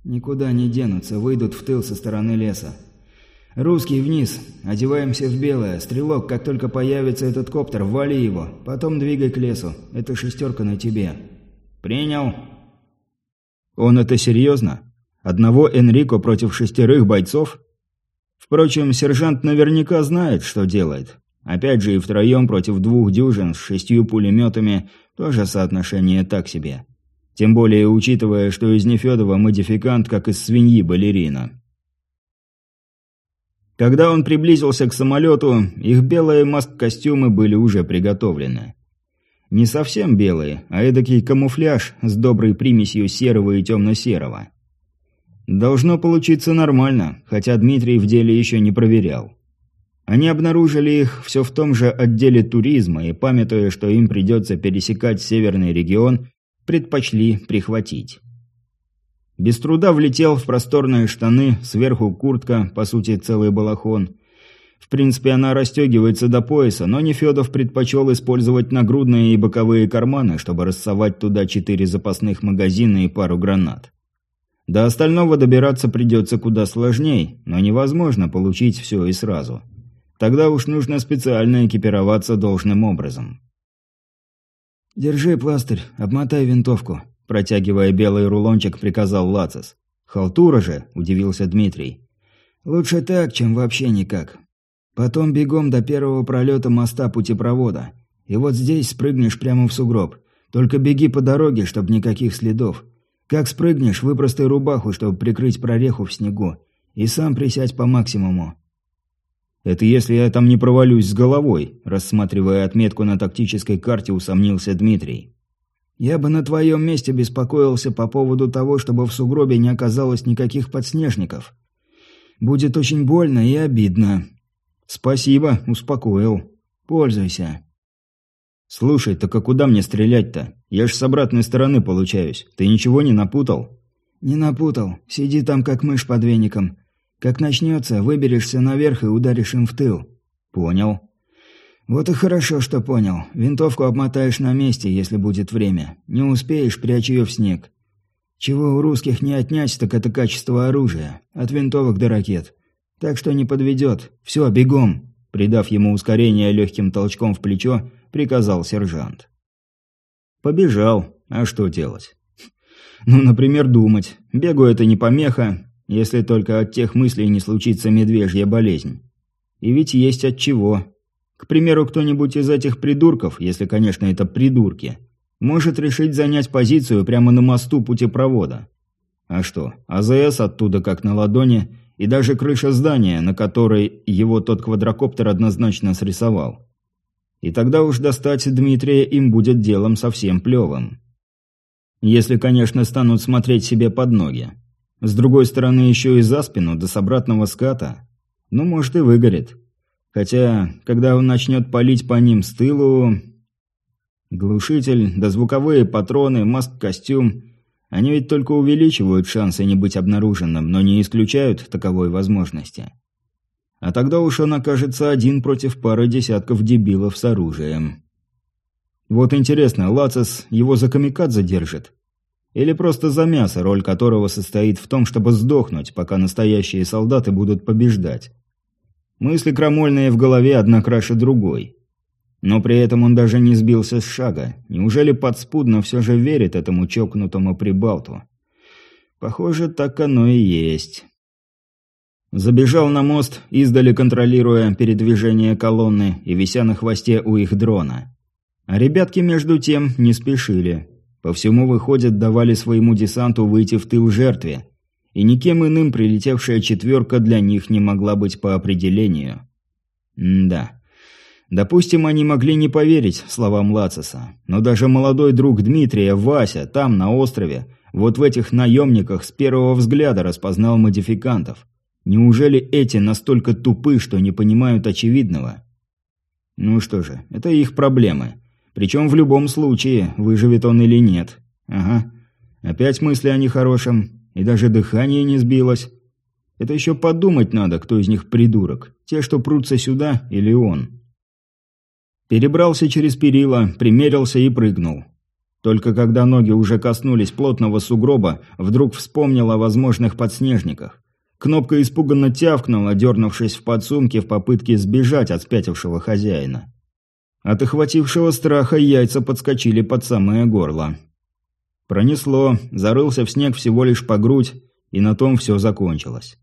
Никуда не денутся, выйдут в тыл со стороны леса. Русский вниз, одеваемся в белое. Стрелок, как только появится этот коптер, вали его. Потом двигай к лесу. Это шестерка на тебе. Принял. Он это серьезно? Одного Энрико против шестерых бойцов? Впрочем, сержант наверняка знает, что делает. Опять же, и втроем против двух дюжин с шестью пулеметами тоже соотношение так себе. Тем более, учитывая, что из Нефедова модификант, как из свиньи балерина. Когда он приблизился к самолету, их белые маск-костюмы были уже приготовлены. Не совсем белые, а эдакий камуфляж с доброй примесью серого и темно-серого. Должно получиться нормально, хотя Дмитрий в деле еще не проверял. Они обнаружили их все в том же отделе туризма и, памятуя, что им придется пересекать северный регион, предпочли прихватить. Без труда влетел в просторные штаны, сверху куртка, по сути целый балахон. В принципе, она расстегивается до пояса, но Нефедов предпочел использовать нагрудные и боковые карманы, чтобы рассовать туда четыре запасных магазина и пару гранат. До остального добираться придется куда сложней, но невозможно получить все и сразу. Тогда уж нужно специально экипироваться должным образом. «Держи пластырь, обмотай винтовку», – протягивая белый рулончик, приказал Лацис. «Халтура же», – удивился Дмитрий. «Лучше так, чем вообще никак. Потом бегом до первого пролета моста путепровода. И вот здесь спрыгнешь прямо в сугроб. Только беги по дороге, чтобы никаких следов. Как спрыгнешь, выпростай рубаху, чтобы прикрыть прореху в снегу. И сам присядь по максимуму. «Это если я там не провалюсь с головой», – рассматривая отметку на тактической карте, усомнился Дмитрий. «Я бы на твоем месте беспокоился по поводу того, чтобы в сугробе не оказалось никаких подснежников. Будет очень больно и обидно». «Спасибо, успокоил. Пользуйся». «Слушай, так а куда мне стрелять-то? Я ж с обратной стороны получаюсь. Ты ничего не напутал?» «Не напутал. Сиди там, как мышь под веником. Как начнется, выберешься наверх и ударишь им в тыл. Понял. Вот и хорошо, что понял. Винтовку обмотаешь на месте, если будет время. Не успеешь, прячь ее в снег. Чего у русских не отнять, так это качество оружия. От винтовок до ракет. Так что не подведет. Все, бегом. Придав ему ускорение легким толчком в плечо, приказал сержант. Побежал. А что делать? Ну, например, думать. Бегу это не помеха, если только от тех мыслей не случится медвежья болезнь. И ведь есть от чего. К примеру, кто-нибудь из этих придурков, если, конечно, это придурки, может решить занять позицию прямо на мосту путепровода. А что, АЗС оттуда как на ладони, и даже крыша здания, на которой его тот квадрокоптер однозначно срисовал. И тогда уж достать Дмитрия им будет делом совсем плевым. Если, конечно, станут смотреть себе под ноги. С другой стороны, еще и за спину, до с обратного ската. Ну, может, и выгорит. Хотя, когда он начнет палить по ним с тылу... Глушитель, да звуковые патроны, маск-костюм... Они ведь только увеличивают шансы не быть обнаруженным, но не исключают таковой возможности. А тогда уж он окажется один против пары десятков дебилов с оружием. Вот интересно, Лацис его за камикадзе держит? Или просто за мясо, роль которого состоит в том, чтобы сдохнуть, пока настоящие солдаты будут побеждать. Мысли крамольные в голове, одна краше другой. Но при этом он даже не сбился с шага. Неужели подспудно все же верит этому чокнутому прибалту? Похоже, так оно и есть. Забежал на мост, издали контролируя передвижение колонны и вися на хвосте у их дрона. А ребятки между тем не спешили. По всему, выходит, давали своему десанту выйти в тыл жертве, и никем иным прилетевшая четверка для них не могла быть по определению. М да. Допустим, они могли не поверить словам Лациса, но даже молодой друг Дмитрия, Вася, там, на острове, вот в этих наемниках с первого взгляда распознал модификантов. Неужели эти настолько тупы, что не понимают очевидного? Ну что же, это их проблемы. Причем в любом случае, выживет он или нет. Ага. Опять мысли о нехорошем. И даже дыхание не сбилось. Это еще подумать надо, кто из них придурок. Те, что прутся сюда, или он. Перебрался через перила, примерился и прыгнул. Только когда ноги уже коснулись плотного сугроба, вдруг вспомнил о возможных подснежниках. Кнопка испуганно тявкнула, дернувшись в подсумке в попытке сбежать от спятившего хозяина. От охватившего страха яйца подскочили под самое горло. Пронесло, зарылся в снег всего лишь по грудь, и на том все закончилось.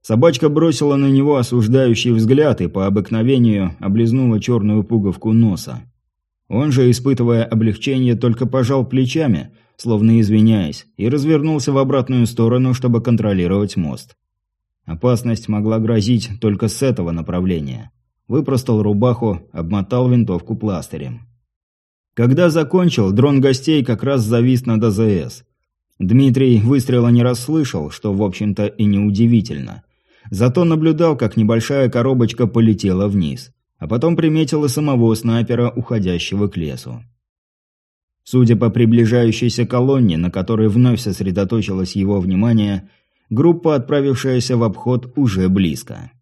Собачка бросила на него осуждающий взгляд и по обыкновению облизнула черную пуговку носа. Он же, испытывая облегчение, только пожал плечами, словно извиняясь, и развернулся в обратную сторону, чтобы контролировать мост. Опасность могла грозить только с этого направления. Выпростал рубаху, обмотал винтовку пластырем. Когда закончил, дрон гостей как раз завис над АЗС. Дмитрий выстрела не расслышал, что, в общем-то, и неудивительно. Зато наблюдал, как небольшая коробочка полетела вниз, а потом приметил и самого снайпера, уходящего к лесу. Судя по приближающейся колонне, на которой вновь сосредоточилось его внимание, группа, отправившаяся в обход, уже близко.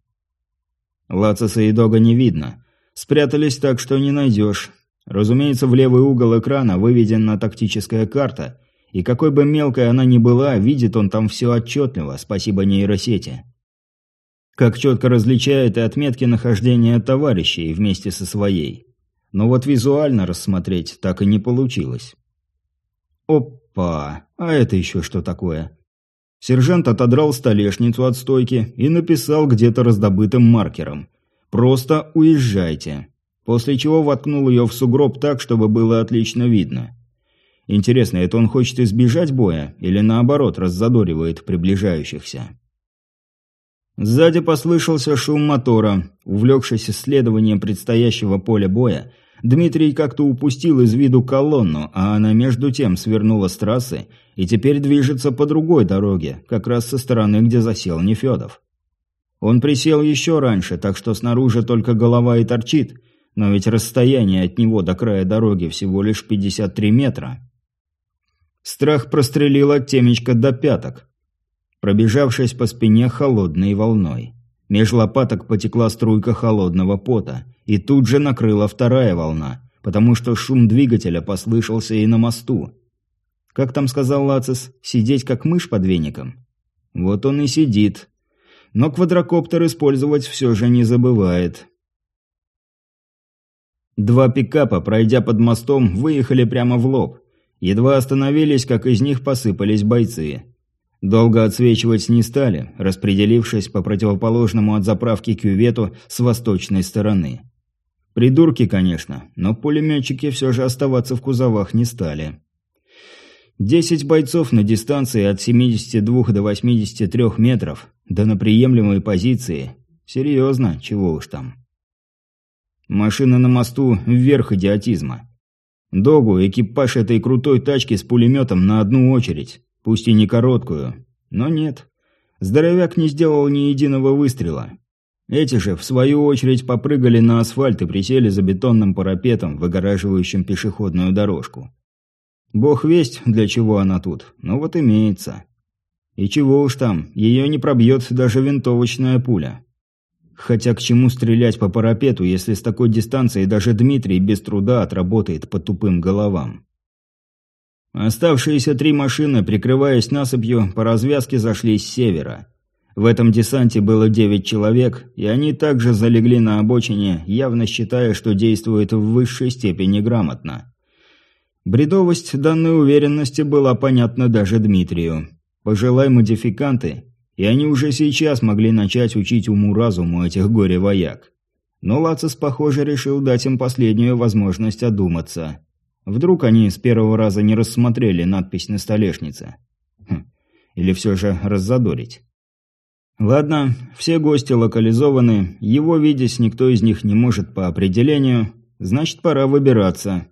Лацеса и Дога не видно. Спрятались так, что не найдешь. Разумеется, в левый угол экрана выведена тактическая карта, и какой бы мелкой она ни была, видит он там все отчетливо, спасибо нейросети. Как четко различает и отметки нахождения товарищей вместе со своей. Но вот визуально рассмотреть так и не получилось. Опа! А это еще что такое? Сержант отодрал столешницу от стойки и написал где-то раздобытым маркером. «Просто уезжайте». После чего воткнул ее в сугроб так, чтобы было отлично видно. Интересно, это он хочет избежать боя или наоборот раззадоривает приближающихся? Сзади послышался шум мотора. Увлекшись исследованием предстоящего поля боя, Дмитрий как-то упустил из виду колонну, а она между тем свернула с трассы и теперь движется по другой дороге, как раз со стороны, где засел Нефедов. Он присел еще раньше, так что снаружи только голова и торчит, но ведь расстояние от него до края дороги всего лишь 53 метра. Страх прострелил от темечка до пяток, пробежавшись по спине холодной волной. Меж лопаток потекла струйка холодного пота, и тут же накрыла вторая волна, потому что шум двигателя послышался и на мосту. Как там сказал Лацис, сидеть как мышь под веником? Вот он и сидит. Но квадрокоптер использовать все же не забывает. Два пикапа, пройдя под мостом, выехали прямо в лоб. Едва остановились, как из них посыпались бойцы. Долго отсвечивать не стали, распределившись по противоположному от заправки кювету с восточной стороны. Придурки, конечно, но пулеметчики все же оставаться в кузовах не стали. Десять бойцов на дистанции от 72 до 83 метров, да на приемлемой позиции. Серьезно, чего уж там. Машина на мосту – вверх идиотизма. Догу экипаж этой крутой тачки с пулеметом на одну очередь. Пусть и не короткую. Но нет. Здоровяк не сделал ни единого выстрела. Эти же, в свою очередь, попрыгали на асфальт и присели за бетонным парапетом, выгораживающим пешеходную дорожку. Бог весть, для чего она тут, но вот имеется. И чего уж там, ее не пробьет даже винтовочная пуля. Хотя к чему стрелять по парапету, если с такой дистанции даже Дмитрий без труда отработает по тупым головам? Оставшиеся три машины, прикрываясь насыпью, по развязке зашли с севера. В этом десанте было девять человек, и они также залегли на обочине, явно считая, что действуют в высшей степени грамотно. Бредовость данной уверенности была понятна даже Дмитрию. Пожелай модификанты, и они уже сейчас могли начать учить уму-разуму этих горе-вояк. Но Лацис, похоже, решил дать им последнюю возможность одуматься. Вдруг они с первого раза не рассмотрели надпись на столешнице. Хм. Или все же раззадорить. Ладно, все гости локализованы, его видеть никто из них не может по определению, значит пора выбираться.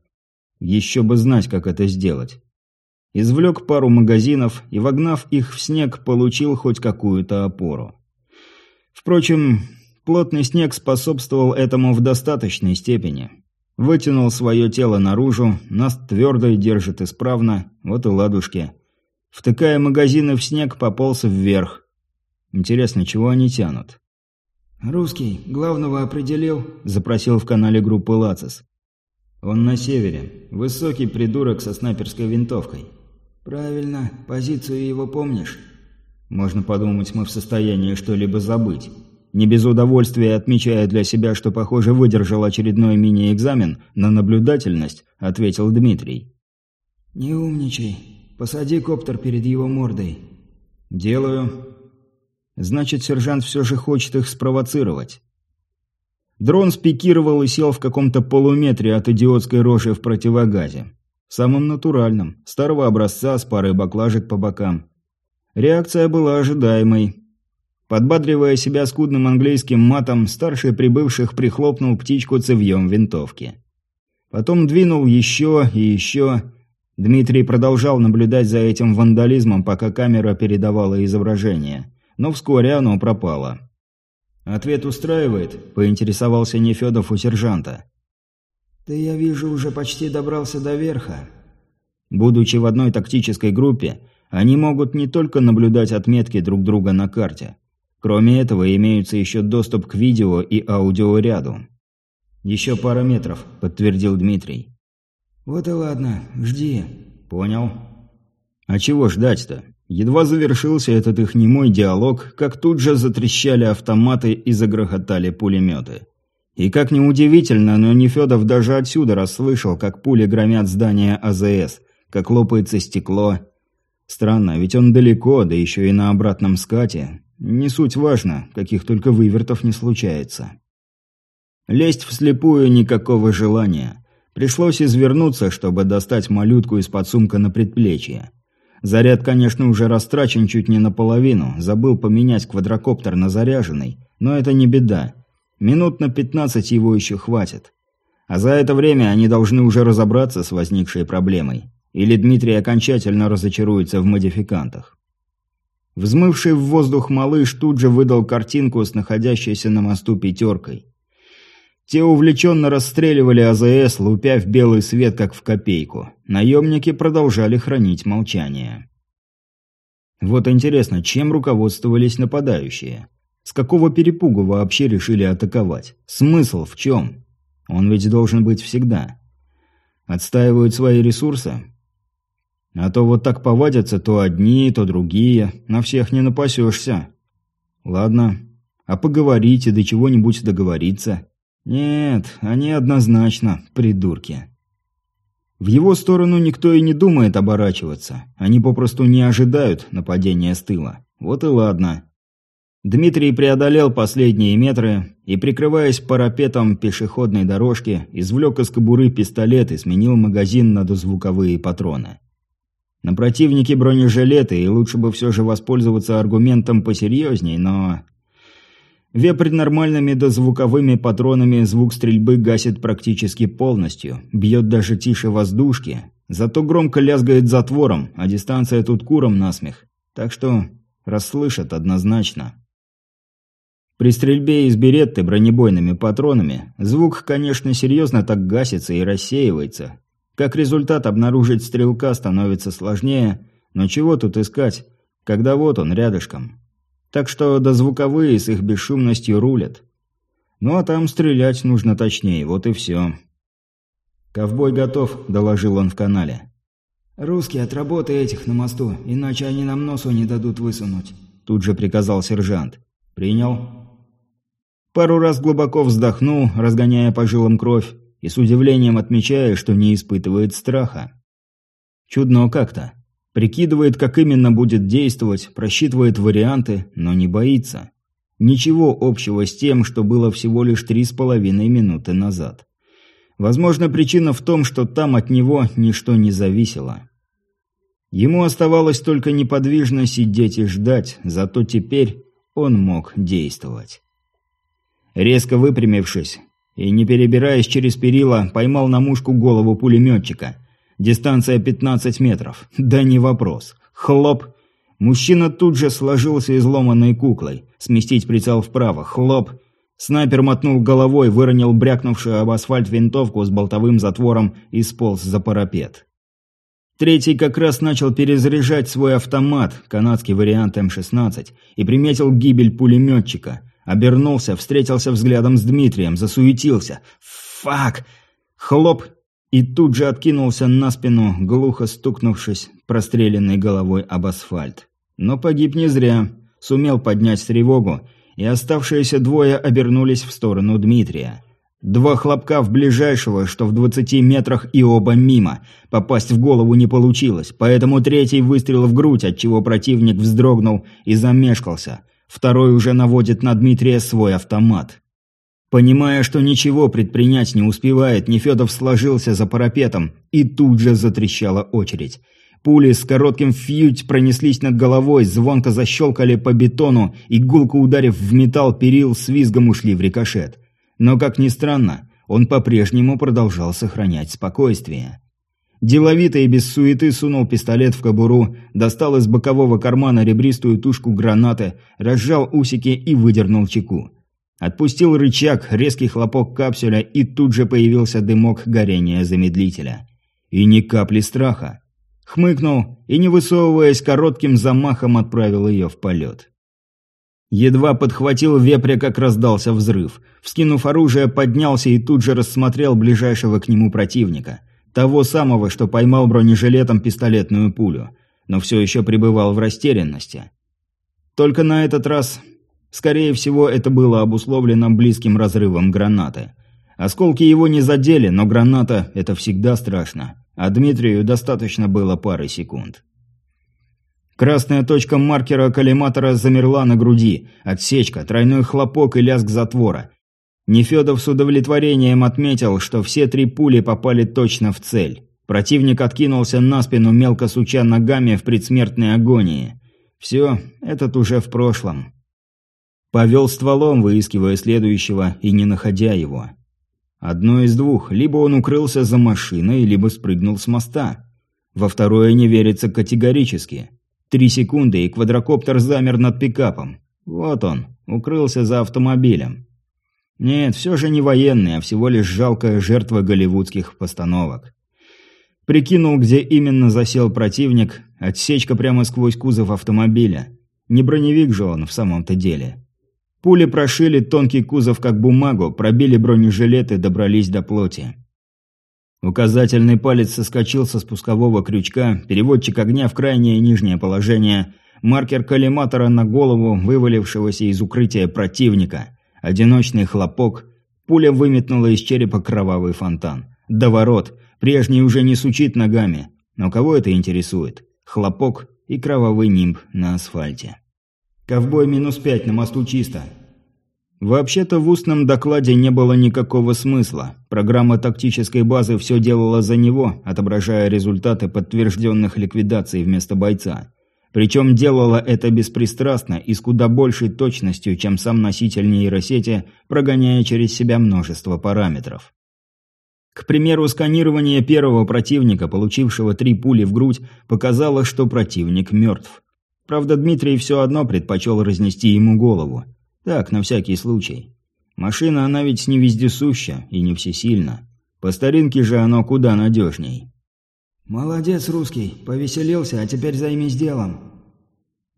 Еще бы знать, как это сделать. Извлек пару магазинов и, вогнав их в снег, получил хоть какую-то опору. Впрочем, плотный снег способствовал этому в достаточной степени. Вытянул свое тело наружу, нас твердо и держит исправно, вот и ладушки. Втыкая магазины в снег, пополз вверх. Интересно, чего они тянут? «Русский, главного определил?» – запросил в канале группы «Лацис». «Он на севере. Высокий придурок со снайперской винтовкой». «Правильно. Позицию его помнишь?» «Можно подумать, мы в состоянии что-либо забыть». Не без удовольствия отмечая для себя, что, похоже, выдержал очередной мини-экзамен на наблюдательность, ответил Дмитрий. «Не умничай. Посади коптер перед его мордой». «Делаю». «Значит, сержант все же хочет их спровоцировать». Дрон спикировал и сел в каком-то полуметре от идиотской рожи в противогазе. Самым натуральным, старого образца с парой баклажек по бокам. Реакция была ожидаемой. Подбадривая себя скудным английским матом, старший прибывших прихлопнул птичку цевьем винтовки. Потом двинул еще и еще. Дмитрий продолжал наблюдать за этим вандализмом, пока камера передавала изображение. Но вскоре оно пропало. «Ответ устраивает?» – поинтересовался Нефедов у сержанта. «Да я вижу, уже почти добрался до верха». Будучи в одной тактической группе, они могут не только наблюдать отметки друг друга на карте. Кроме этого, имеются еще доступ к видео и аудиоряду. «Еще пара метров», – подтвердил Дмитрий. «Вот и ладно, жди». «Понял». «А чего ждать-то? Едва завершился этот их немой диалог, как тут же затрещали автоматы и загрохотали пулеметы. И как ни удивительно, но Нефедов даже отсюда расслышал, как пули громят здание АЗС, как лопается стекло. Странно, ведь он далеко, да еще и на обратном скате. Не суть важно, каких только вывертов не случается. Лезть вслепую никакого желания. Пришлось извернуться, чтобы достать малютку из-под сумка на предплечье. Заряд, конечно, уже растрачен чуть не наполовину, забыл поменять квадрокоптер на заряженный, но это не беда. Минут на 15 его еще хватит. А за это время они должны уже разобраться с возникшей проблемой. Или Дмитрий окончательно разочаруется в модификантах. Взмывший в воздух малыш тут же выдал картинку с находящейся на мосту пятеркой. Те увлеченно расстреливали АЗС, лупя в белый свет, как в копейку. Наемники продолжали хранить молчание. Вот интересно, чем руководствовались нападающие? С какого перепугу вообще решили атаковать? Смысл в чем? Он ведь должен быть всегда. Отстаивают свои ресурсы? А то вот так повадятся то одни, то другие. На всех не напасешься. Ладно. А поговорить и до чего-нибудь договориться? Нет, они однозначно придурки. В его сторону никто и не думает оборачиваться. Они попросту не ожидают нападения с тыла. Вот и ладно. Дмитрий преодолел последние метры и, прикрываясь парапетом пешеходной дорожки, извлек из кобуры пистолет и сменил магазин на дозвуковые патроны. На противнике бронежилеты, и лучше бы все же воспользоваться аргументом посерьезней, но Вепрь нормальными дозвуковыми патронами звук стрельбы гасит практически полностью, бьет даже тише воздушки, зато громко лязгает затвором, а дистанция тут куром насмех, так что расслышат однозначно. При стрельбе из беретты бронебойными патронами звук, конечно, серьезно так гасится и рассеивается. Как результат, обнаружить стрелка становится сложнее, но чего тут искать, когда вот он рядышком. Так что дозвуковые с их бесшумностью рулят. Ну а там стрелять нужно точнее, вот и все. «Ковбой готов», – доложил он в канале. «Русские, отработай этих на мосту, иначе они нам носу не дадут высунуть», – тут же приказал сержант. «Принял». Пару раз глубоко вздохнул, разгоняя по жилам кровь, и с удивлением отмечая, что не испытывает страха. Чудно как-то. Прикидывает, как именно будет действовать, просчитывает варианты, но не боится. Ничего общего с тем, что было всего лишь три с половиной минуты назад. Возможно, причина в том, что там от него ничто не зависело. Ему оставалось только неподвижно сидеть и ждать, зато теперь он мог действовать. Резко выпрямившись и, не перебираясь через перила, поймал на мушку голову пулеметчика – Дистанция 15 метров. Да не вопрос. Хлоп. Мужчина тут же сложился изломанной куклой. Сместить прицел вправо. Хлоп. Снайпер мотнул головой, выронил брякнувшую об асфальт винтовку с болтовым затвором и сполз за парапет. Третий как раз начал перезаряжать свой автомат, канадский вариант М-16, и приметил гибель пулеметчика. Обернулся, встретился взглядом с Дмитрием, засуетился. «Фак!» Хлоп, и тут же откинулся на спину, глухо стукнувшись простреленной головой об асфальт. Но погиб не зря. Сумел поднять тревогу, и оставшиеся двое обернулись в сторону Дмитрия. Два хлопка в ближайшего, что в двадцати метрах и оба мимо. Попасть в голову не получилось, поэтому третий выстрел в грудь, отчего противник вздрогнул и замешкался. Второй уже наводит на Дмитрия свой автомат. Понимая, что ничего предпринять не успевает, Нефедов сложился за парапетом, и тут же затрещала очередь. Пули с коротким фьють пронеслись над головой, звонко защелкали по бетону и, гулко ударив в металл перил, с визгом ушли в рикошет. Но, как ни странно, он по-прежнему продолжал сохранять спокойствие. Деловито и без суеты сунул пистолет в кобуру, достал из бокового кармана ребристую тушку гранаты, разжал усики и выдернул чеку. Отпустил рычаг, резкий хлопок капсюля, и тут же появился дымок горения замедлителя. И ни капли страха. Хмыкнул и, не высовываясь, коротким замахом отправил ее в полет. Едва подхватил вепря, как раздался взрыв. Вскинув оружие, поднялся и тут же рассмотрел ближайшего к нему противника. Того самого, что поймал бронежилетом пистолетную пулю. Но все еще пребывал в растерянности. Только на этот раз, скорее всего, это было обусловлено близким разрывом гранаты. Осколки его не задели, но граната – это всегда страшно. А Дмитрию достаточно было пары секунд. Красная точка маркера коллиматора замерла на груди. Отсечка, тройной хлопок и лязг затвора. Нефедов с удовлетворением отметил, что все три пули попали точно в цель. Противник откинулся на спину, мелко суча ногами в предсмертной агонии. Все, этот уже в прошлом. Повел стволом, выискивая следующего и не находя его. Одно из двух, либо он укрылся за машиной, либо спрыгнул с моста. Во второе не верится категорически. Три секунды, и квадрокоптер замер над пикапом. Вот он, укрылся за автомобилем. Нет, все же не военный, а всего лишь жалкая жертва голливудских постановок. Прикинул, где именно засел противник, отсечка прямо сквозь кузов автомобиля. Не броневик же он в самом-то деле. Пули прошили тонкий кузов как бумагу, пробили бронежилет и добрались до плоти. Указательный палец соскочил со спускового крючка, переводчик огня в крайнее нижнее положение, маркер коллиматора на голову вывалившегося из укрытия противника, одиночный хлопок, пуля выметнула из черепа кровавый фонтан. До ворот, прежний уже не сучит ногами, но кого это интересует? Хлопок и кровавый нимб на асфальте. «Ковбой минус пять, на мосту чисто», Вообще-то в устном докладе не было никакого смысла. Программа тактической базы все делала за него, отображая результаты подтвержденных ликвидаций вместо бойца. Причем делала это беспристрастно и с куда большей точностью, чем сам носитель нейросети, прогоняя через себя множество параметров. К примеру, сканирование первого противника, получившего три пули в грудь, показало, что противник мертв. Правда, Дмитрий все одно предпочел разнести ему голову. Так, на всякий случай. Машина, она ведь не вездесуща и не всесильна. По старинке же оно куда надежней. «Молодец, русский, повеселился, а теперь займись делом».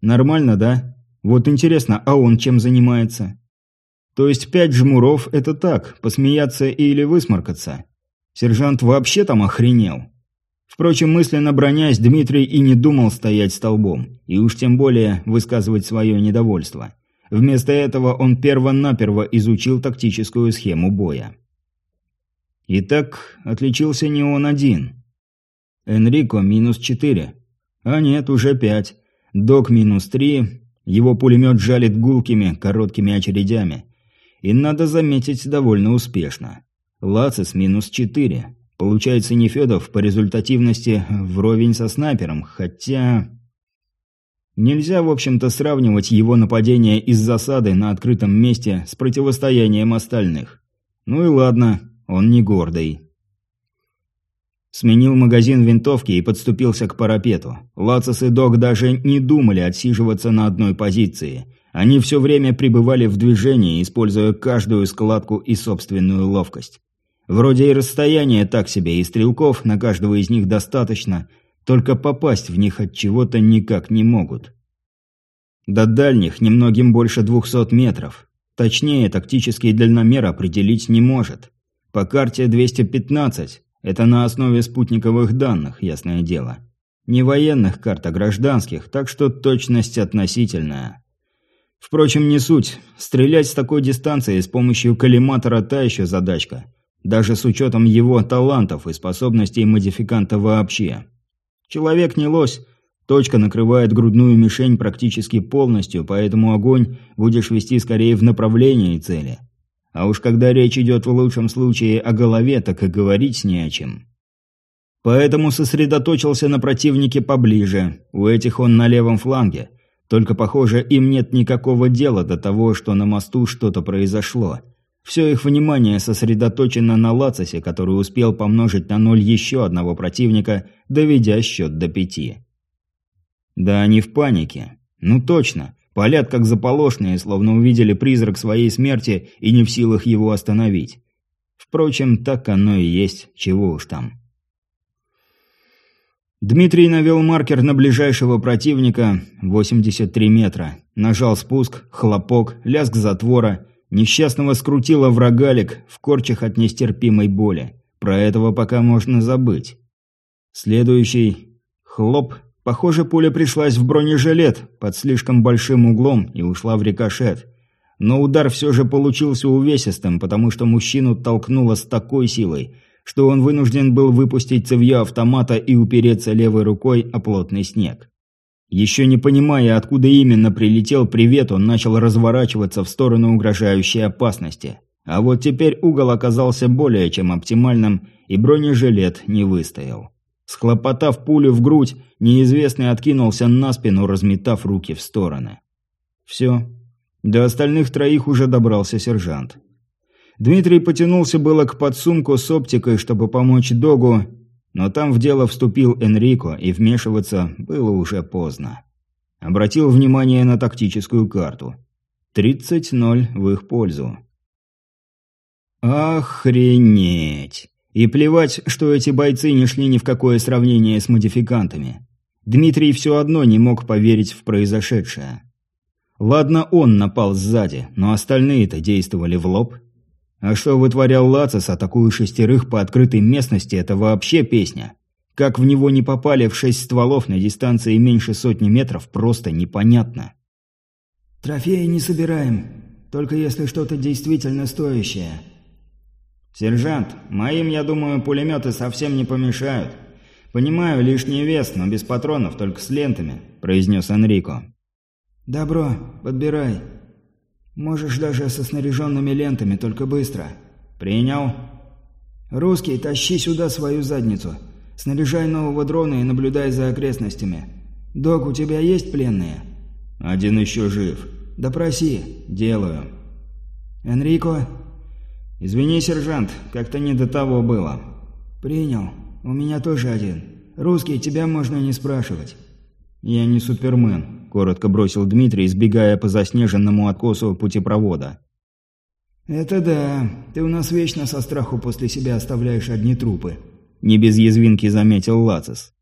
«Нормально, да? Вот интересно, а он чем занимается?» «То есть пять жмуров – это так, посмеяться или высморкаться?» Сержант вообще там охренел. Впрочем, мысленно бронясь, Дмитрий и не думал стоять столбом, и уж тем более высказывать свое недовольство. Вместо этого он перво-наперво изучил тактическую схему боя. Итак, отличился не он один. Энрико минус четыре. А нет, уже пять. Док минус три. Его пулемет жалит гулкими, короткими очередями. И надо заметить, довольно успешно. Лацис минус четыре. Получается, Нефедов по результативности вровень со снайпером, хотя... Нельзя, в общем-то, сравнивать его нападение из засады на открытом месте с противостоянием остальных. Ну и ладно, он не гордый. Сменил магазин винтовки и подступился к парапету. Лацис и Док даже не думали отсиживаться на одной позиции. Они все время пребывали в движении, используя каждую складку и собственную ловкость. Вроде и расстояние так себе, и стрелков на каждого из них достаточно, только попасть в них от чего-то никак не могут. До дальних немногим больше 200 метров. Точнее, тактический дальномер определить не может. По карте 215. Это на основе спутниковых данных, ясное дело. Не военных карт, а гражданских, так что точность относительная. Впрочем, не суть. Стрелять с такой дистанции с помощью коллиматора та еще задачка. Даже с учетом его талантов и способностей модификанта вообще. Человек не лось. Точка накрывает грудную мишень практически полностью, поэтому огонь будешь вести скорее в направлении цели. А уж когда речь идет в лучшем случае о голове, так и говорить не о чем. Поэтому сосредоточился на противнике поближе, у этих он на левом фланге. Только, похоже, им нет никакого дела до того, что на мосту что-то произошло. Все их внимание сосредоточено на Лацосе, который успел помножить на ноль еще одного противника, доведя счет до пяти. Да они в панике. Ну точно, палят как заполошные, словно увидели призрак своей смерти и не в силах его остановить. Впрочем, так оно и есть, чего уж там. Дмитрий навел маркер на ближайшего противника 83 метра. Нажал спуск, хлопок, лязг затвора. Несчастного скрутило в рогалик, в корчах от нестерпимой боли. Про этого пока можно забыть. Следующий. Хлоп. Похоже, пуля пришлась в бронежилет под слишком большим углом и ушла в рикошет. Но удар все же получился увесистым, потому что мужчину толкнуло с такой силой, что он вынужден был выпустить цевьё автомата и упереться левой рукой о плотный снег. Еще не понимая, откуда именно прилетел привет, он начал разворачиваться в сторону угрожающей опасности. А вот теперь угол оказался более чем оптимальным, и бронежилет не выстоял. Схлопотав пулю в грудь, неизвестный откинулся на спину, разметав руки в стороны. Все. До остальных троих уже добрался сержант. Дмитрий потянулся было к подсумку с оптикой, чтобы помочь Догу, но там в дело вступил Энрико, и вмешиваться было уже поздно. Обратил внимание на тактическую карту. 30-0 в их пользу. Охренеть! И плевать, что эти бойцы не шли ни в какое сравнение с модификантами. Дмитрий все одно не мог поверить в произошедшее. Ладно, он напал сзади, но остальные-то действовали в лоб – а что вытворял Лацис, атакуя шестерых по открытой местности, это вообще песня. Как в него не попали в шесть стволов на дистанции меньше сотни метров, просто непонятно. «Трофеи не собираем, только если что-то действительно стоящее». «Сержант, моим, я думаю, пулеметы совсем не помешают. Понимаю, лишний вес, но без патронов, только с лентами», – произнес Энрико. «Добро, подбирай». Можешь даже со снаряженными лентами, только быстро. Принял. Русский, тащи сюда свою задницу. Снаряжай нового дрона и наблюдай за окрестностями. Док, у тебя есть пленные? Один еще жив. Допроси. Делаю. Энрико? Извини, сержант, как-то не до того было. Принял. У меня тоже один. Русский, тебя можно не спрашивать. Я не супермен коротко бросил Дмитрий, избегая по заснеженному откосу путепровода. «Это да. Ты у нас вечно со страху после себя оставляешь одни трупы», – не без язвинки заметил Лацис.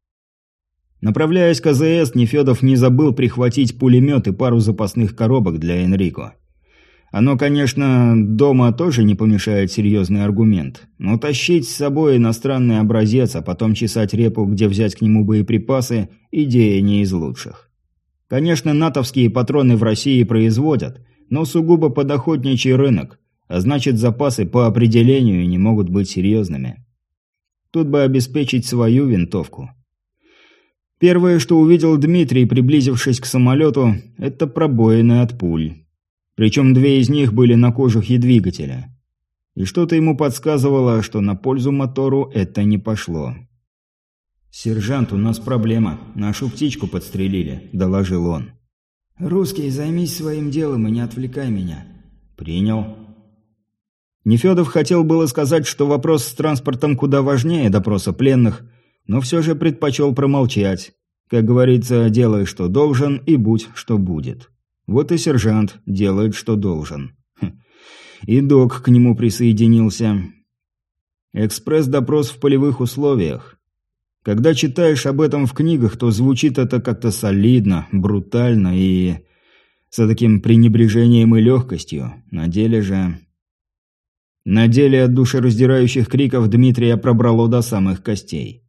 Направляясь к АЗС, Нефедов не забыл прихватить пулемет и пару запасных коробок для Энрико. Оно, конечно, дома тоже не помешает серьезный аргумент, но тащить с собой иностранный образец, а потом чесать репу, где взять к нему боеприпасы – идея не из лучших. Конечно, натовские патроны в России производят, но сугубо под охотничий рынок, а значит запасы по определению не могут быть серьезными. Тут бы обеспечить свою винтовку. Первое, что увидел Дмитрий, приблизившись к самолету, это пробоины от пуль. Причем две из них были на кожухе двигателя. И что-то ему подсказывало, что на пользу мотору это не пошло. «Сержант, у нас проблема. Нашу птичку подстрелили», – доложил он. «Русский, займись своим делом и не отвлекай меня». «Принял». Нефедов хотел было сказать, что вопрос с транспортом куда важнее допроса пленных, но все же предпочел промолчать. Как говорится, делай, что должен, и будь, что будет. Вот и сержант делает, что должен. Хм. И док к нему присоединился. Экспресс-допрос в полевых условиях. Когда читаешь об этом в книгах, то звучит это как-то солидно, брутально и... с таким пренебрежением и легкостью. На деле же... На деле от душераздирающих криков Дмитрия пробрало до самых костей.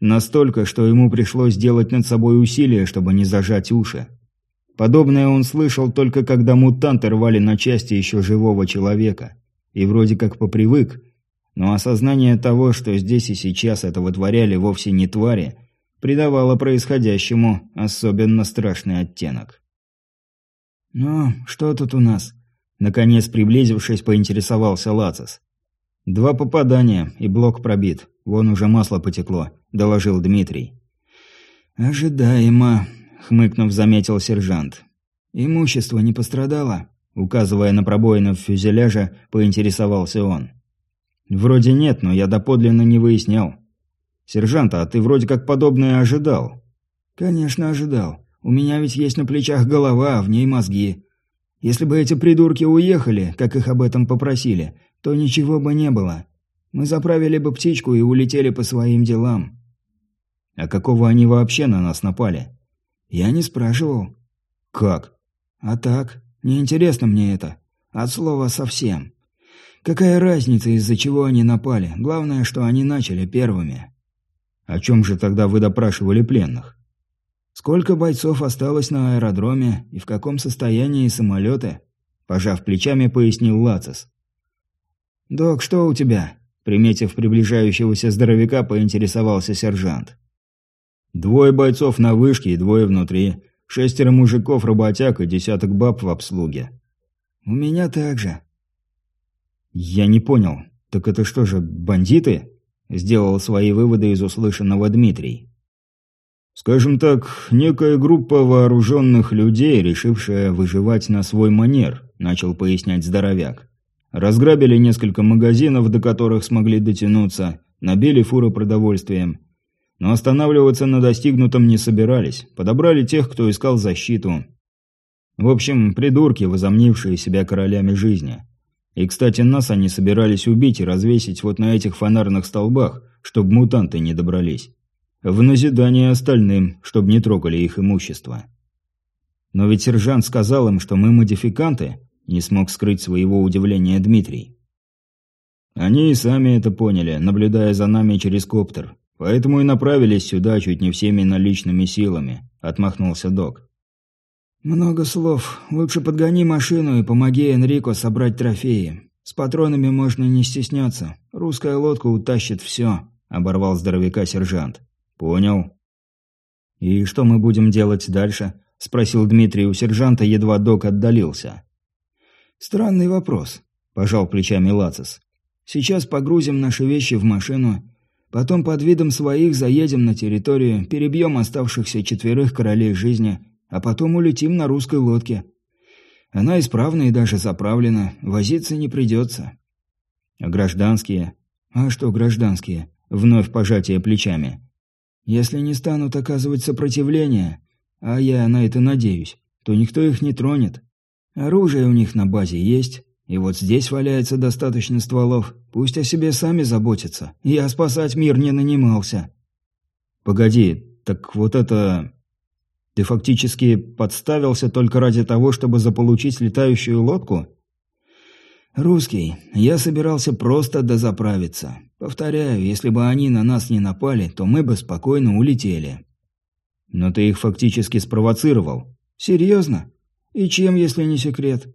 Настолько, что ему пришлось сделать над собой усилие, чтобы не зажать уши. Подобное он слышал только когда мутанты рвали на части еще живого человека. И вроде как попривык, но осознание того, что здесь и сейчас это вытворяли вовсе не твари, придавало происходящему особенно страшный оттенок. «Ну, что тут у нас?» Наконец, приблизившись, поинтересовался Лацис. «Два попадания, и блок пробит. Вон уже масло потекло», – доложил Дмитрий. «Ожидаемо», – хмыкнув, заметил сержант. «Имущество не пострадало?» Указывая на пробоины в фюзеляже, поинтересовался он. «Вроде нет, но я доподлинно не выяснял. Сержант, а ты вроде как подобное ожидал?» «Конечно ожидал. У меня ведь есть на плечах голова, а в ней мозги. Если бы эти придурки уехали, как их об этом попросили, то ничего бы не было. Мы заправили бы птичку и улетели по своим делам». «А какого они вообще на нас напали?» «Я не спрашивал». «Как?» «А так. Неинтересно мне это. От слова совсем. Какая разница, из-за чего они напали? Главное, что они начали первыми». «О чем же тогда вы допрашивали пленных?» Сколько бойцов осталось на аэродроме и в каком состоянии самолеты?» Пожав плечами, пояснил Лацис. «Док, что у тебя?» Приметив приближающегося здоровяка, поинтересовался сержант. «Двое бойцов на вышке и двое внутри. Шестеро мужиков-работяг и десяток баб в обслуге». «У меня так же». «Я не понял. Так это что же, бандиты?» Сделал свои выводы из услышанного Дмитрий. Скажем так, некая группа вооруженных людей, решившая выживать на свой манер, начал пояснять здоровяк. Разграбили несколько магазинов, до которых смогли дотянуться, набили фуры продовольствием. Но останавливаться на достигнутом не собирались, подобрали тех, кто искал защиту. В общем, придурки, возомнившие себя королями жизни. И, кстати, нас они собирались убить и развесить вот на этих фонарных столбах, чтобы мутанты не добрались в назидание остальным, чтобы не трогали их имущество. Но ведь сержант сказал им, что мы модификанты, не смог скрыть своего удивления Дмитрий. Они и сами это поняли, наблюдая за нами через коптер, поэтому и направились сюда чуть не всеми наличными силами, отмахнулся док. «Много слов. Лучше подгони машину и помоги Энрико собрать трофеи. С патронами можно не стесняться. Русская лодка утащит все», — оборвал здоровяка сержант. «Понял». «И что мы будем делать дальше?» – спросил Дмитрий у сержанта, едва док отдалился. «Странный вопрос», – пожал плечами Лацис. «Сейчас погрузим наши вещи в машину, потом под видом своих заедем на территорию, перебьем оставшихся четверых королей жизни, а потом улетим на русской лодке. Она исправна и даже заправлена, возиться не придется». «А гражданские?» «А что гражданские?» Вновь пожатие плечами. Если не станут оказывать сопротивление, а я на это надеюсь, то никто их не тронет. Оружие у них на базе есть, и вот здесь валяется достаточно стволов. Пусть о себе сами заботятся. Я спасать мир не нанимался. Погоди, так вот это... Ты фактически подставился только ради того, чтобы заполучить летающую лодку? «Русский, я собирался просто дозаправиться. Повторяю, если бы они на нас не напали, то мы бы спокойно улетели». «Но ты их фактически спровоцировал». «Серьезно? И чем, если не секрет?»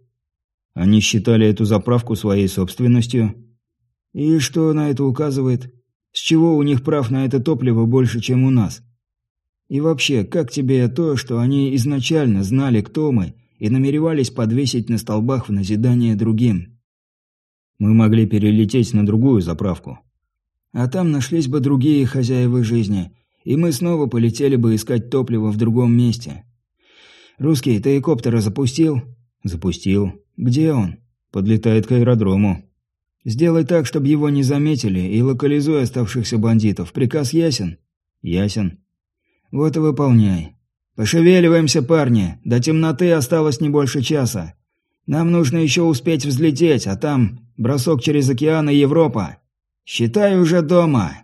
«Они считали эту заправку своей собственностью». «И что на это указывает? С чего у них прав на это топливо больше, чем у нас?» «И вообще, как тебе то, что они изначально знали, кто мы, и намеревались подвесить на столбах в назидание другим?» Мы могли перелететь на другую заправку. А там нашлись бы другие хозяева жизни, и мы снова полетели бы искать топливо в другом месте. Русский, ты коптера запустил? Запустил. Где он? Подлетает к аэродрому. Сделай так, чтобы его не заметили, и локализуй оставшихся бандитов. Приказ ясен? Ясен. Вот и выполняй. Пошевеливаемся, парни. До темноты осталось не больше часа. Нам нужно еще успеть взлететь, а там бросок через океан и Европа. Считай уже дома.